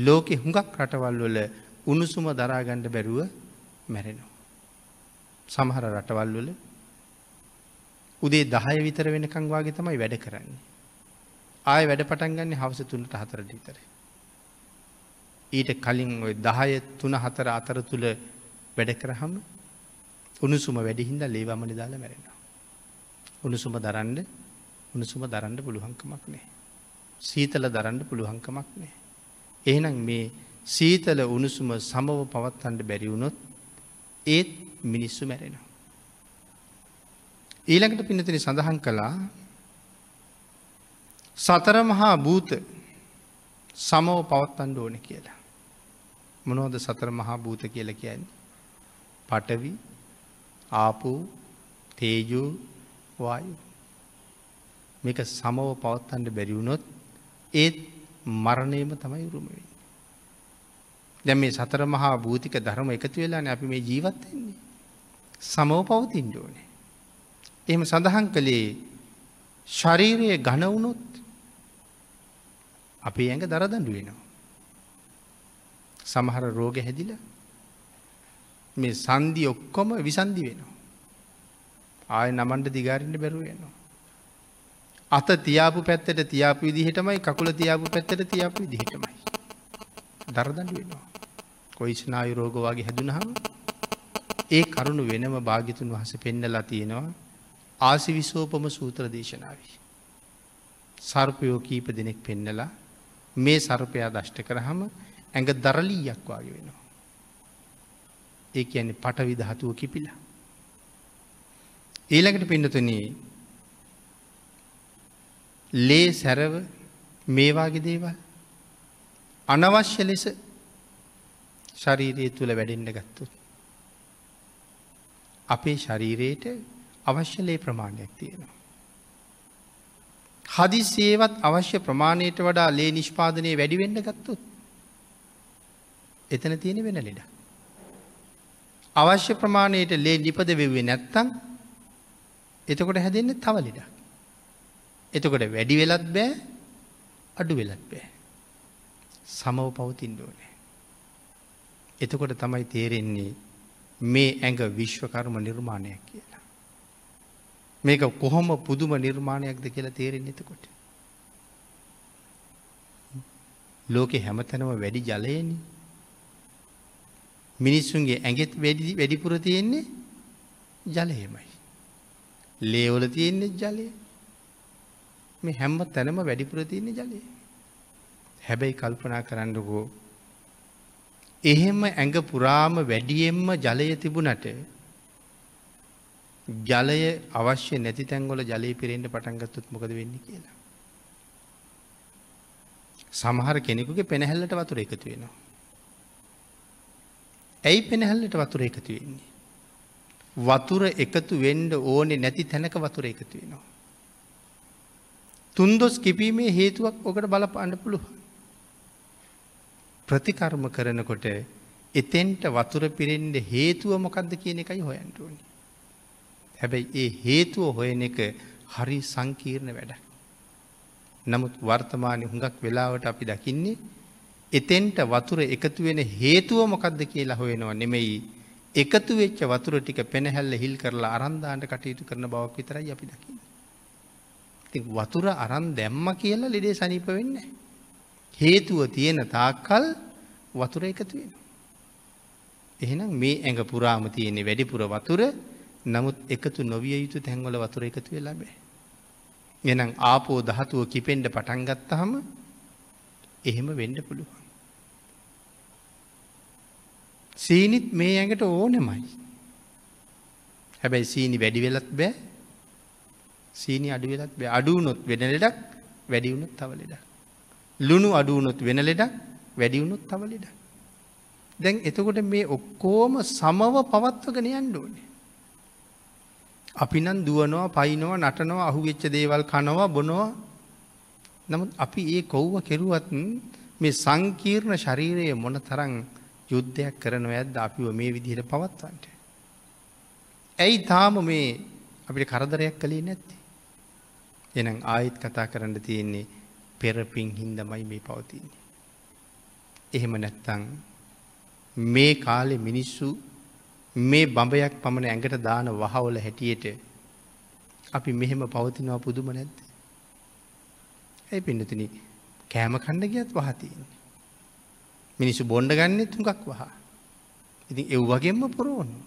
ලෝකෙ හුඟක් රටවල් වල උණුසුම දරාගණ්ඩ බැරුව මැරෙනවා. සමහර රටවල් වල උදේ දහය විතර වෙනකං වගේ තමයි වැඩ කරන්නේ. ආය වැඩ පටන් ගන්නේ හවස තුන්නට හතරට විතර. ඊට කලින් ඔය දහය තුන හතර අතර තුළ වැඩ කරහම උණුසුම වැඩිහින්ද ලේවමනි දාලා මැරෙනවා. උණුසුම දරන්ඩ උණුසුම දරන්න පුළුවන්කමක් නෑ. සීතල දරන්න පුළුවන්කමක් නෑ. එහෙනම් මේ සීතල උණුසුම සමව පවත්වන්ට බැරිවුණොත් ඒත් මිනිස්සු මැරෙනවා. ඊළඟට පිනතින සඳහන් කළා සතර මහා භූත සමව පවත්තන්ඩ ඕන කියලා. මොනෝද සතර මහා භූත කියල කියන්නේ. පටවි ආපු තේජූ වායු මේක සමව පවත්තන්ට බැරිවුණොත් ඒත් මරණයම තමයි උරුමවෙන්. දැ මේ සතර මහා භූතික ධර්ම එකතු වෙලාන අපි මේ ජීවත්වෙන්නේ. සමව පවතින්ට ඕනේ. එහෙම සඳහන් කළේ ශරීරයේ ගණවුණොත් අපේ ඇඟ දරදඩු වෙනවා. සමහර රෝග හැදිල මේ සන්දි ඔක්කොම විසන්දි වෙනවා. ආය නමන්ට දිගාරින්ට බැරුව වෙනවා. අත තියාපු පැත්තට තියාපු විදිහටමයි කකුල තියාපු පැත්තට තියාපු විදිහටමයි. දරදඩ වෙනවා. කොයිස්නායු රෝග වගේ හැදුනහම ඒ කරුණු වෙනම භාගිතුන් වහස පෙන්නලා තියෙනවා ආසි විසෝපම සූත්‍ර දේශනාවී. සර්පයෝ කීප දෙනෙක් පෙන්නලා මේ සර්පයා දෂ්ට කරහම ඇඟ දරලීයක් වගේ වෙනවා. ඒ කියන්නේ පට විදහතුව කිපිලා. ඊළඟට පින්නතුනී ලේ සැරව මේවාගේ දේවල් අනවශ්‍ය ලෙස ශරීරය තුළ වැඩෙන්ඩ ගත්තුත්. අපේ ශරීරයට අවශ්‍ය ලේ ප්‍රමාණයක් තියෙනවා. හදි සේවත් අවශ්‍ය ප්‍රමාණයට වඩා ලේ නිෂ්පාදනය වැඩිවෙන්න ගත්තුත්. එතන තියෙන වෙන ලෙඩ. අවශ්‍ය ප්‍රමාණයට ලේ නිපද වෙවේ නැත්තං එතකොට හැදෙන්න තව ලෙඩ. එතකොට වැඩි වෙලත් බෑ අඩු වෙලත් බෑ. සමව පවතින් ඕනේ. එතකොට තමයි තේරෙන්නේ මේ ඇඟ විශ්වකර්ම නිර්මාණයක් කියලා. මේක කොහොම පුදුම නිර්මාණයක්ද කියලා තේරෙන් එතකොට. ලෝකෙ හැමතැනම වැඩි ජලයන මිනිස්සුන්ගේ ඇගෙත් වැඩිපුර තියෙන්නේ ජලයමයි. ලේවල තියෙන්නේ ජලය මේ හැම්ම තැනම වැඩිපුර තියන්නේ ජලය. හැබැයි කල්පනා කරන්නකෝ එහෙම ඇඟ පුරාම වැඩියෙන්ම ජලය තිබුණට ජලය අවශ්‍ය නැති තැන්ගොල ජලය පිරෙන්ට පටන්ගත්තුත් මොකද වෙන්න කියලා. සමහර කෙනෙකුගේ පෙනහැල්ලට වතුර එකතු වෙනවා. ඇයි පෙනහැල්ලට වතුර එකතු වෙන්නේ. වතුර එකතු වෙන්ඩ ඕනෙ නැති තැනක වතුර එකතු වෙනවා. තුන්දොස් කිපීමේ හේතුවක් ඔකට බලපාන්න පුළුවන්. ප්‍රතිකර්ම කරනකොට එතෙන්ට වතුර පිරෙන්ඩ හේතුව මොකක්ද කියන එකයි හොයන්ටුවනි. හැබැයි ඒ හේතුව හොයන එක හරි සංකීර්ණ වැඩ. නමුත් වර්තමානය හුඟක් වෙලාවට අපි දකින්නේ එතෙන්ට වතුර එකතු වෙන හේතුව මොකක්ද කියලා හොයෙනවා නෙමෙයි එකතු වෙච්ච වතුර ටික පෙනහැල්ල හිල් කරලා අරන්දාන්ට කටයුතු කරන බවක් විතරයි අපි දකින්න. ති වතුර අරන් දැම්ම කියලා ලෙඩේ සනීප වෙන්න. හේතුව තියෙන තාක්කල් වතුර එකතු වෙන. එහෙනම් මේ ඇඟ පුරාම තියෙනෙ වැඩිපුර වතුර නමුත් එකතු නොවිය යුතු තැන්වල වතුර එකතු වෙලා බෑ. එනම් ආපෝ දහතුව කිපෙන්ඩ පටන්ගත්තහම එහෙම වෙන්ඩ පුළුවන්. සීනිත් මේ ඇඟට ඕනෙමයි. හැබැයි සීනි වැඩි වෙලත් බෑ සීනි අඩු වෙලත් බෑ අඩුවනොත් වෙන ලෙඩක් වැඩිවුණුත් තව ලෙඩක්. ලුණු අඩුවනොත් වෙන ලෙඩක් වැඩිවුණුත් තව ලෙඩක්. දැන් එතකොට මේ ඔක්කෝම සමව පවත්වගෙන යන්න ඕනේ. අපි නම් දුවනවා පයිනවා නටනවා අහුවෙච්ච දේවල් කනවා බොනවා නමුත් අපි ඒ කොව්ව කෙරුවත් මේ සංකීර්ණ ශරීරයේ මොන තරං යුද්ධයක් කරනව ඇද අපිව මේ විදිහට පවත්වන්ට. ඇයි තාම මේ අපිට කරදරයක් කළේ නැත්ති. එනම් ආයිත් කතා කරන්න තියෙන්නේ පෙරපින් හින්දමයි මේ පවතින්නේ. එහෙම නැත්තං මේ කාලෙ මිනිස්සු මේ බඹයක් පමණ ඇඟට දාන වහවල හැටියට අපි මෙහෙම පවතිනවා පුදුම නැද්ද. ඇයි පිඩතින කෑම කණ්ඩ ගියත් වහතියන්නේ. මිනිස්සු බොන්්ඩ ගන්න තුඟක් වහ. ඉතින් එව් වගේම පුරුවනු.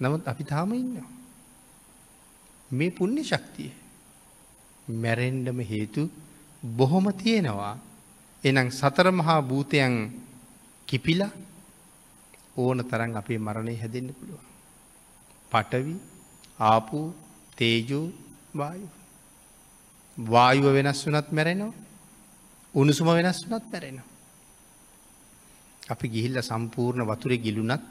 නමුත් අපි තාම ඉන්නවා. මේ පුුණ්‍ය ශක්තිය මැරෙන්ඩම හේතු බොහොම තියෙනවා එනම් සතර මහා භූතයන් කිපිලා ඕන තරන් අපේ මරණය හැදෙන්න්න පුළුවන්. පටවි ආපු තේජූ වායු. වායුව වෙනස් වනත් මැරෙනවා උණුසුම වෙනස් වනත් මැරෙනවා. අපි ගිහිල්ල සම්පූර්ණ වතුරේ ගිලුනත්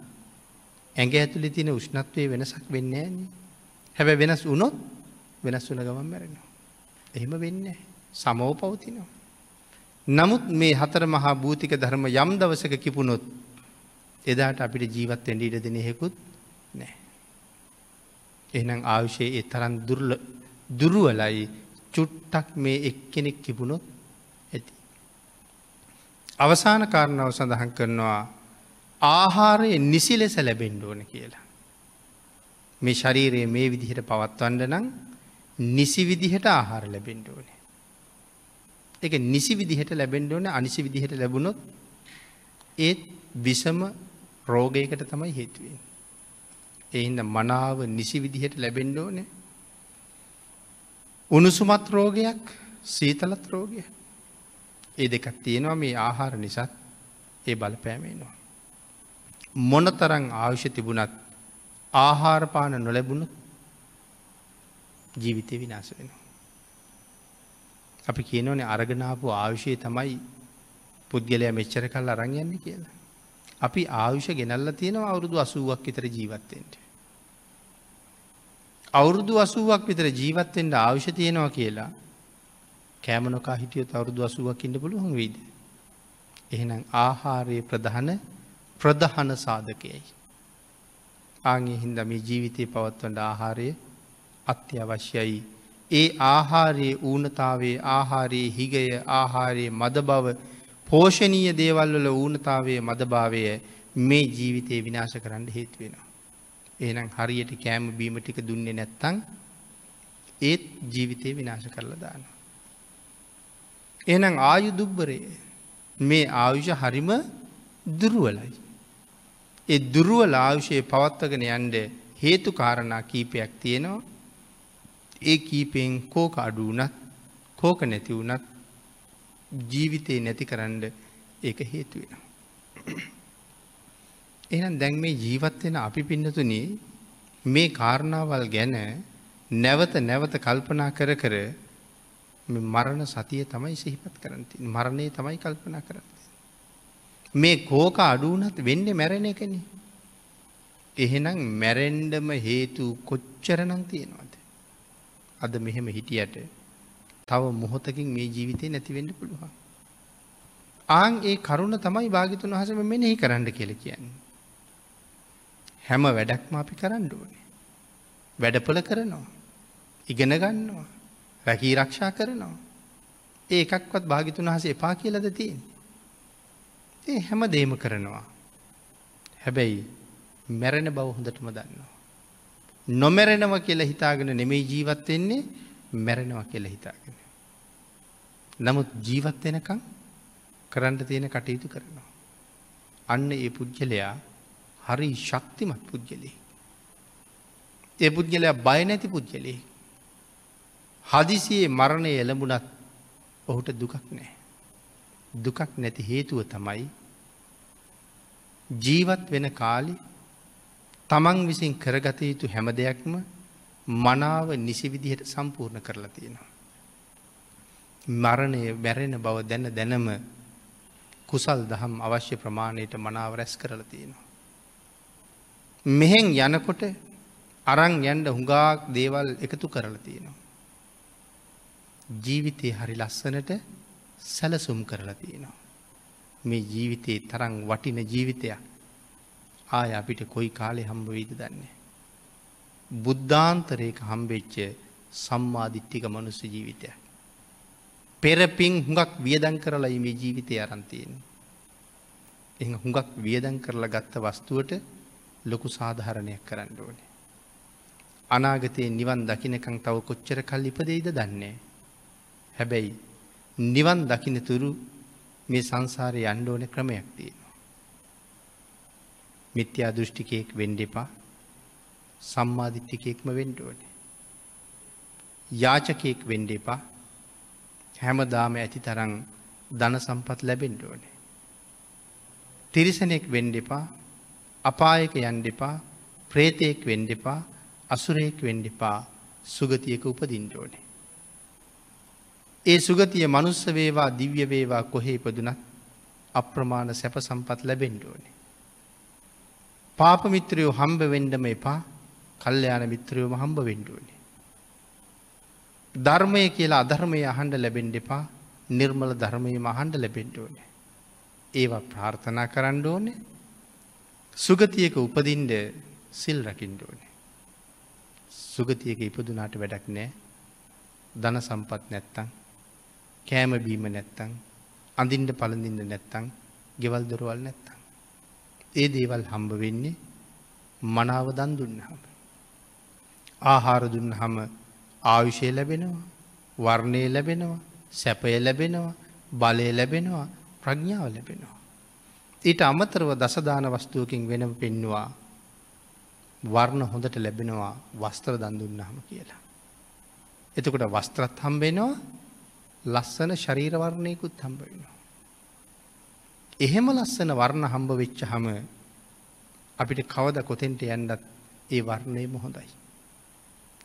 ඇඟ ඇතුළි තින උෂ්ණත්වය වෙනසක් වෙන්න න්නේ. හැබැ වෙනස් වනොත් වෙනස් වන ගමන් මැරෙනවා. එහෙම වෙන්න සමෝ පවතිනවා. නමුත් මේ හතර මහා භූතික ධර්ම යම් දවසක කිපුණොත් එදාට අපිට ජීවත් එඩ ඉඩ දෙන හෙකුත් නෑ. එහනම් ආවිෂයේ ඒ තරන් දුරුවලයි චුට්ටක් මේ එක්කෙනෙක් කිපුණොත් ඇති. අවසාන කාරණාව සඳහන් කරනවා ආහාරය නිසි ලෙස ලැබෙන්ඩ ඕන කියලා. මේ ශරීරයේ මේ විදිහට පවත්වන්ඩ නම් නිසි විදිහට ආහාර ලැබෙන්ඩ ඕනේ. එක නිසි විදිහට ලැබෙන්ඩ ඕන අනිසි විදිහට ලැබුණොත් ඒත් විසම රෝගයකට තමයි හේතුවෙන්. එහින්ද මනාව නිසි විදිහට ලැබෙන්ඩ ඕනේ උණුසුමත් රෝගයක් සීතලත් රෝගය. ඒ දෙකක් තියෙනවා මේ ආහාර නිසත් ඒ බලපෑමේනවා. මොන තරං ආවිෂ තිබුණත් ආහාරපාන නොලැබුණු ජීවිතය විනාස වෙනවා. අපි කියනවනේ අරගනාපු ආවිෂය තමයි පුද්ගලය මෙච්චර කල් අරංයන්න කියලා. අපි ආයුෂ ගෙනල්ල තියෙනවා අවුරුදු අසුවක් විතර ජීවත්තෙන්ට. අවුරුදු අසුවක් විතර ජීවත්තෙන්ට ආවිෂ තියෙනවා කියලා කෑමනොකා හිටියොත් අවුරුදු අසුවක් ඉන්න පුළුවන් වීද. එහෙනම් ආහාරය ප්‍රධාන ප්‍රධාන සාධකයයි. ආගේ හින්ද මේ ජීවිතය පවත්වන්ට ආහාරය අත්‍යවශ්‍යයි. ඒ ආහාරයේ ඌනතාවේ ආහාරයේ හිගය ආහාරයේ මද බව පෝෂණීය දේවල්වල ඌනතාවේ මදභාවය මේ ජීවිතය විනාශ කරන්න හේතුවෙනවා. ඒනම් හරියට කෑම බීම ටික දුන්නේ නැත්තං ඒත් ජීවිතය විනාශ කරලා දාන. එනම් ආයු දුබ්බරය මේ ආයුෂ හරිම දුරුවලයි. ඒ දුරුවල ආයුෂයේ පවත්වගෙන යන්ඩ හේතු කාරණා කීපයක් තියෙනවා ඒ කීපයෙන් කෝක අඩු වනත් කෝක නැති වනත් ජීවිතය නැති කරන්න ඒක හේතුවෙන. එනම් දැන් මේ ජීවත්වෙන අපි පින්නතුනේ මේ කාරණාවල් ගැන නැවත නැවත කල්පනා කර කර මරණ සතිය තමයි සිහිපත් කරනති මරණය තමයි කල්පනා කරන්න. මේ කෝක අඩුවනත් වෙන්න මැරණ එකන. එහෙනම් මැරෙන්ඩම හේතු කොච්චරනං තියෙනවද. අද මෙහෙම හිටියට තව මොහොතකින් මේ ජීවිතය නැතිවෙන්න පුළුවන්. ආං ඒ කරුණ තමයි භාගිතුන් වහසම මෙනෙහි කරන්න කියල කියන්නේ. හැම වැඩක්ම අපි කරන්න ඕනේ. වැඩපොල කරනවා. ඉගෙන ගන්නවා. රැකී රක්ෂා කරනවා. ඒ එකක්වත් භාගිතුන් වහස එපා කියලද තියෙන්. ඒ හැම දේම කරනවා. හැබැයි මැරෙන බව හොඳටම දන්නවා. නොමැරෙනව කියලා හිතාගෙන නෙමෙයි ජීවත්වෙන්නේ මැරෙනවා කියලා හිතාගෙන. නමුත් ජීවත් වෙනකං කරන්න තියෙන කටයුතු කරනවා. අන්න ඒ පුද්ගලයා හරි ශක්තිමත් පුද්ගලේ. ඒ පුද්ගලයා බය නැති පුද්ගලේ. හදිසියේ මරණය එළඹුණත් ඔහුට දුකක් නෑ. දුකක් නැති හේතුව තමයි ජීවත් වෙන කාලි තමන් විසින් කරගත යුතු හැම දෙයක්ම මනාව නිසි විදිහට සම්පූර්ණ කරලා තියෙනවා. මරණය බැරෙන බව දැන දැනම කුසල් දහම් අවශ්‍ය ප්‍රමාණයට මනාව රැස් කරල තියෙනවා. මෙහෙන් යනකොට අරං යන්ඩ හුඟාක් දේවල් එකතු කරල තියෙනවා. ජීවිතය හරි ලස්සනට සැලසුම් කරලා තියෙනවා. මේ ජීවිතයේ තරං වටින ජීවිතයක් ආය අපිට කොයි කාලෙ හම්බ වීද දන්නේ. බුද්ධාන්තරයක හම්බෙච්ච සම්මාධිට්ටික මනුස්ස ජීවිතය. පෙරපින් හුඟක් වියදන් කරලා මේ ජීවිතය අරන්තියෙන්. එ හුඟක් වියදන් කරලා ගත්ත වස්තුවට ලොකු සාධහරණයක් කරන්න ඕනේ. අනාගතයේ නිවන් දකිනකං තව කොච්චර කල් ඉපදෙයිද දන්නේ. හැබැයි නිවන් දකින තුරු මේ සංසාරය අන්්ඩෝන ක්‍රමයක් තියෙනවා. මිත්‍යා දෘෂ්ටිකයෙක් වෙන්ඩෙපා සම්මාධිට්ටිකයෙක්ම වෙන්ඩෝනේ. යාචකයෙක් වෙන්ඩෙපා හැමදාම ඇති තරං ධන සම්පත් ලැබෙන්ඩෝනේ. තිරිසනෙක් වෙන්ඩෙපා අපායක යන්ඩෙපා ප්‍රේතයෙක් වෙන්ඩෙපා අසුරයෙක් වෙන්ඩෙපා සුගතියක උපදින්ටෝනේ. ඒ සුගතිය මනුස්ස වේවා දිව්‍ය වේවා කොහේ ඉපදුනත් අප්‍රමාණ සැප සම්පත් ලැබෙන්ඩෝනේ. පාපමිත්‍රයෝ හම්බ වෙන්ඩම එපා කල්්‍යයාන මිත්‍රයෝම හම්බ වෙන්ඩුවනේ. ධර්මය කියලා අධර්මය අහන්ඩ ලැබෙන්ඩ එපා නිර්මල ධර්මය මහන්ඩ ලැබෙන්ඩ ඕනේ. ඒවා ප්‍රාර්ථනා කරන්න ඕනේ සුගතියක උපදින්ඩ සිල් රකිින්ඩ ඕනේ. සුගතියක ඉපදුනාට වැඩක් නෑ ධන සම්පත් නැත්තං කෑම බීම නැත්තං අඳින්ට පළඳින්න නැත්තං ගෙවල් දොරවල් නැත්තං. ඒ දේවල් හම්බ වෙන්නේ මනාව දන් දුන්න හම. ආහාර දුන්න හම ආයුෂය ලැබෙනවා වර්ණය ලැබෙනවා සැපය ලැබෙනවා බලය ලැබෙනවා ප්‍රඥාව ලැබෙනවා. ඊට අමතරව දසදාන වස්තුවකින් වෙනම පෙන්නවා වර්ණ හොඳට ලැබෙනවා වස්ත්‍ර දන්දුන්නහම කියලා. එතකොට වස්ත්‍රත් හම්බෙනවා ලස්සන ශරීරවර්ණයකුත් හම්බ වෙනවා. එහෙම ලස්සන වර්ණ හම්බ වෙච්ච හම අපිට කවද කොතෙන්ට යන්නත් ඒ වර්ණයම හොඳයි.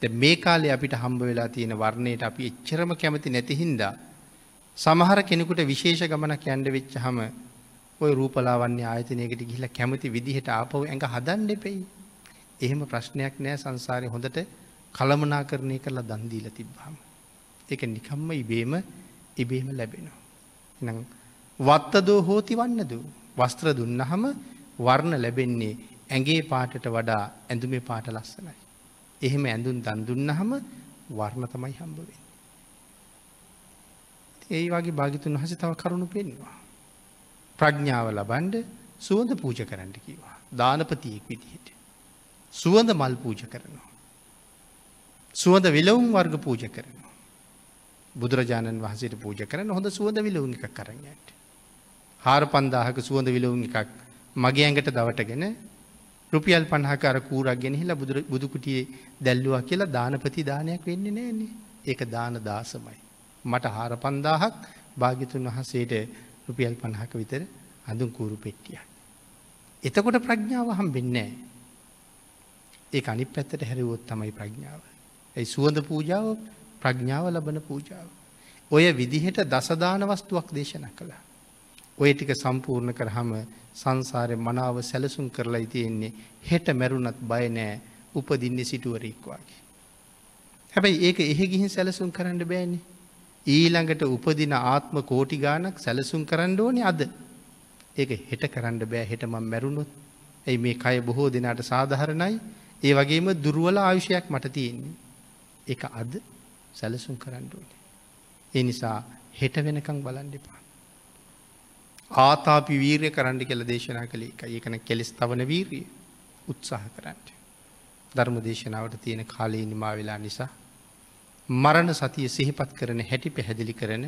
මේ කාලේ අපිට හම්බ වෙලා තියෙන වර්ණයට අපි එච්චරම කැමති නැතිහින්දා. සමහර කෙනෙකුට විශේෂ ගමනක් යන්ඩ වෙච්ච හම ඔය රූපලාවන්නේ ආයතනයකට ගිහිල කැමති විදිහට ආපව ඇඟ හදන් එපෙයි. එහෙම ප්‍රශ්නයක් නෑ සංසාරය හොඳට කළමනා කරණය කරලා දන්දීල තිබ්බාම. එක නිකම්ම ඉබේම ඉබේම ලැබෙනවා. නං වත්තදෝ හෝති වන්නද වස්ත්‍ර දුන්නහම වර්ණ ලැබෙන්නේ ඇගේ පාටට වඩා ඇඳුමේ පාට ලස්සනයි. එහෙම ඇඳුන් දන්දුන්නහම වර්ණ තමයි හම්බවෙන්. ඒ වගේ භාගිතුන් වහස තව කරුණු පෙන්වා. ප්‍රඥාව ලබන්ඩ සුවඳ පූජ කරන්න කිවා. දානපතියෙක් විදිහට. සුවඳ මල් පූජ කරනවා. සුවඳ විලවුම් වර්ග පූජ කරනවා. බුදුරජාණන් වහසට පූජ කරන හොඳ සුවඳ විලවුන් එකක් කරන්නට. හාර පන්දාහක සුවඳ විලවුන් එකක් මගේ ඇඟට දවටගෙන රුපියල් පණහක අර කූරක් ගෙනහිලා බුදුකුටියේ දැල්ලුවක් කියලා දානපති දානයක් වෙන්නේ නෑන්නේ ඒක දාන දාසමයි. මට හාර පන්දාහක් භාගිතුන් වහන්සේට රුපියල් පණහක විතර හඳුන් කූරු පෙට්ටිය. එතකොට ප්‍රඥාව හම් වෙන්නේ. ඒ අනි පැත්තට හැරවොත් තමයි ප්‍රඥාව. ඇයි සුවඳ පූජාව ප්‍රඥාව ලබන පූජාව. ඔය විදිහට දසදාන වස්තුවක් දේශන කළා. ඔය ටික සම්පූර්ණ කරහම සංසාරය මනාව සැලසුම් කරලා තියෙන්නේ හෙට මැරුණත් බයනෑ උපදින්නේ සිටුවරෙක්වාගේ. හැබැයි ඒක එහෙ ගිහින් සැලසුම් කරන්න බෑන්නේ. ඊළඟට උපදින ආත්ම කෝටි ගානක් සැලසුම් කරන්න ඕනේ අද. ඒක හෙට කරන්න බෑ හෙටම මැරුණොත් ඇයි මේ කය බොහෝ දෙනාට සාධහරණයි ඒ වගේම දුරුවල ආයුෂයක් මට තියෙන්නේ. එක අද සැලසුම් කරන්න ඕනේ. ඒ නිසා හෙට වෙනකං බලන්ඩිපා. ආතාපි වීරය කරන්න කෙල දේශනා කළේ එක ඒකන කෙලෙස් තවන වීරිය උත්සාහ කරන්න. ධර්ම දේශනාවට තියෙන කාලයේ නිමා වෙලා නිසා. මරණ සතිය සිහිපත් කරන හැටි පැහැදිලි කරන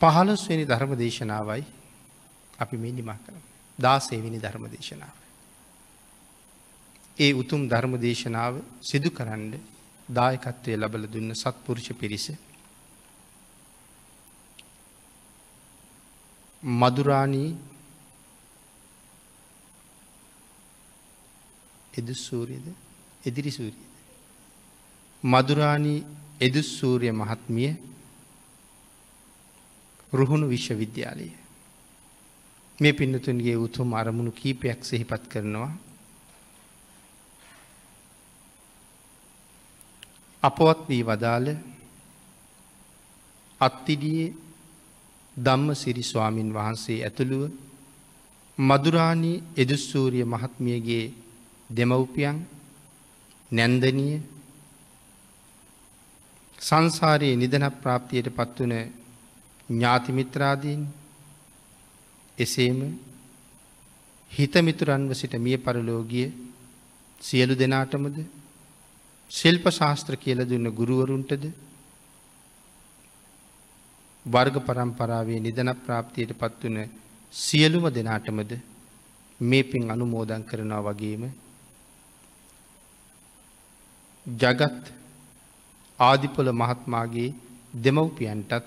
පහළොස්වෙනි ධර්ම දේශනාවයි අපි මේ නිමා කරන දාසේවිනි ධර්ම දේශනාව. ඒ උතුම් ධර්ම දේශනාව සිදු කරන්න දායකත්වය ලබල දුන්න සත්පුරුෂ පිරිස මදුරාණී එදුස්සූරියද එදිරි සූරියද. මදුරාණී එදුස්සූරිය මහත්මිය රුහුණු විශ්වවිද්‍යාලය. මේ පින්නතුන්ගේ උතුම් අරමුණු කීපයක් සෙහිපත් කරනවා. අපවත් වී වදාළ අත්තිඩියේ ධම්ම සිරි ස්වාමීන් වහන්සේ ඇතුළුව මදුරාණී එදුස්සූරිය මහත්මියගේ දෙමව්පියන් නැන්දනිය සංසාරයේ නිදන ප්‍රාප්තියට පත්වන ඥාතිමිත්‍රාදීන් එසේම හිතමිතුරන්ව සිට මිය පරලෝගිය සියලු දෙනාටමද ශිල්ප ශාස්ත්‍ර කියල දුන්න ගුරුවරුන්ටද වර්ග පරම්පරාවේ නිදන ප්‍රාප්තියට පත්වන සියලුම දෙනාටමද මේ පින් අනුමෝදන් කරනවා වගේම ජගත් ආදිපොල මහත්මාගේ දෙමව්පියන්ටත්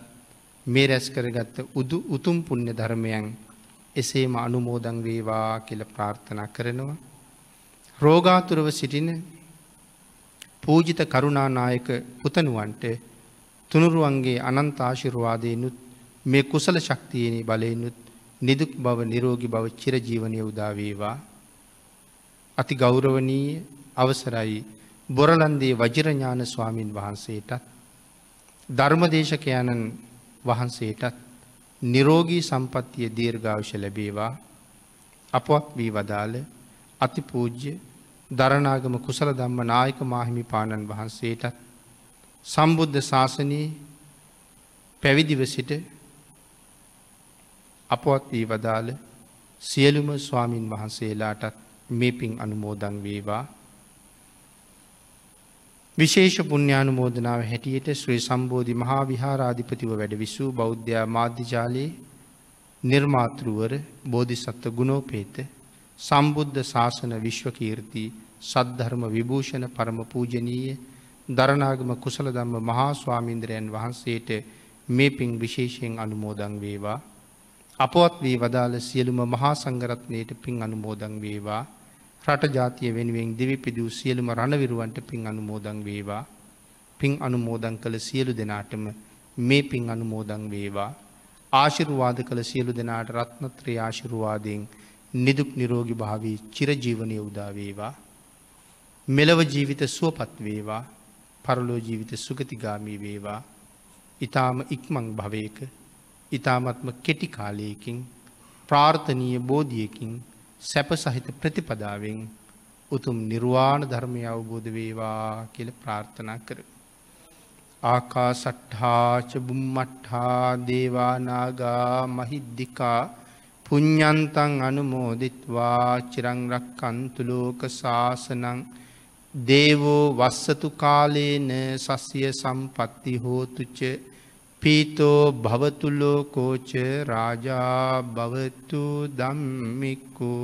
මේ රැස් කරගත්ත උදු උතුම් පුුණ්‍ය ධර්මයන් එසේම අනුමෝදං වේවා කියල ප්‍රාර්ථනා කරනවා. රෝගාතුරව සිටින පූජිත කරුණානායක පුතනුවන්ට තුනුරුවන්ගේ අනන්තාශිරවාදයනුත් මේ කුසල ශක්තියනි බලයනුත් නිදුක් බව නිරෝගි බව චිරජීවනය උදාවේවා. අති ගෞරවනීය අවසරයි බොරලන්දේ වජිරඥාන ස්වාමීන් වහන්සේටත් ධර්මදේශකයණන් වහන්සේටත් නිරෝගී සම්පත්තිය දීර්ඝාවශ ලැබේවා. අපවත් වී වදාළ අතිපූජ්‍ය දරනාගම කුසල දම්ම නායක මාහිමි පාණන් වහන්සේටත් සම්බුද්ධ ශාසනයේ පැවිදිව සිට අපවත් වී වදාළ සියලුම ස්වාමීන් වහන්සේලාටත් මේ පින් අනුමෝදං වේවා. විශේෂ පුුණ්‍යානුමෝදනාව හැටියට ශ්‍රී සම්බෝධි මහා විහාරාධිපතිව වැඩ විසූ බෞද්ධයා මාධ්‍යජාලයේ නිර්මාතෘවර බෝධිසත්ව ගුණෝපේත සම්බුද්ධ ශාසන විශ්වකීර්ති සද්ධර්ම විභූෂණ පරම පූජනීය දරනාගම කුසල දම්ම මහා ස්වාමීන්ද්‍රයන් වහන්සේට මේ පින් විශේෂයෙන් අනුමෝදං වේවා. අපවත් වී වදාළ සියලුම මහා සංගරත්නයට පින් අනුමෝදං වේවා. රට ජාතිය වෙනුවෙන් දෙවිපිදූ සියලුම රණවිරුවන්ට පින් අනුමෝදං වේවා. පින් අනුමෝදං කළ සියලු දෙනාටම මේ පින් අනුමෝදං වේවා. ආශිරුවාද කළ සියලු දෙනාට රත්නත්‍රේ ආශිරුවාදයෙන් නිදුක් නිරෝගි භාවී චිරජීවනය උදාවේවා. මෙලව ජීවිත සුවපත් වේවා පරලෝ ජීවිත සුගතිගාමී වේවා. ඉතාම ඉක්මං භවයක ඉතාමත්ම කෙටි කාලයකින් ප්‍රාර්ථනීය බෝධියකින් සැප සහිත ප්‍රතිපදාවෙන් උතුම් නිර්වාණ ධර්මය අවබෝධ වේවා කියල ප්‍රාර්ථනා කර. ආකා සට්හාච බුම්මට්හා දේවානාගා මහිද්දිකා පුඤ්ඥන්තන් අනුමෝදිත්වා චිරංරක් අන්තුලෝක ශාසනං දේවෝ වස්සතු කාලේන සස්ය සම්පත්ති හෝතුච පීතෝ භවතුලෝකෝච රාජා භවතු දම්මිකෝ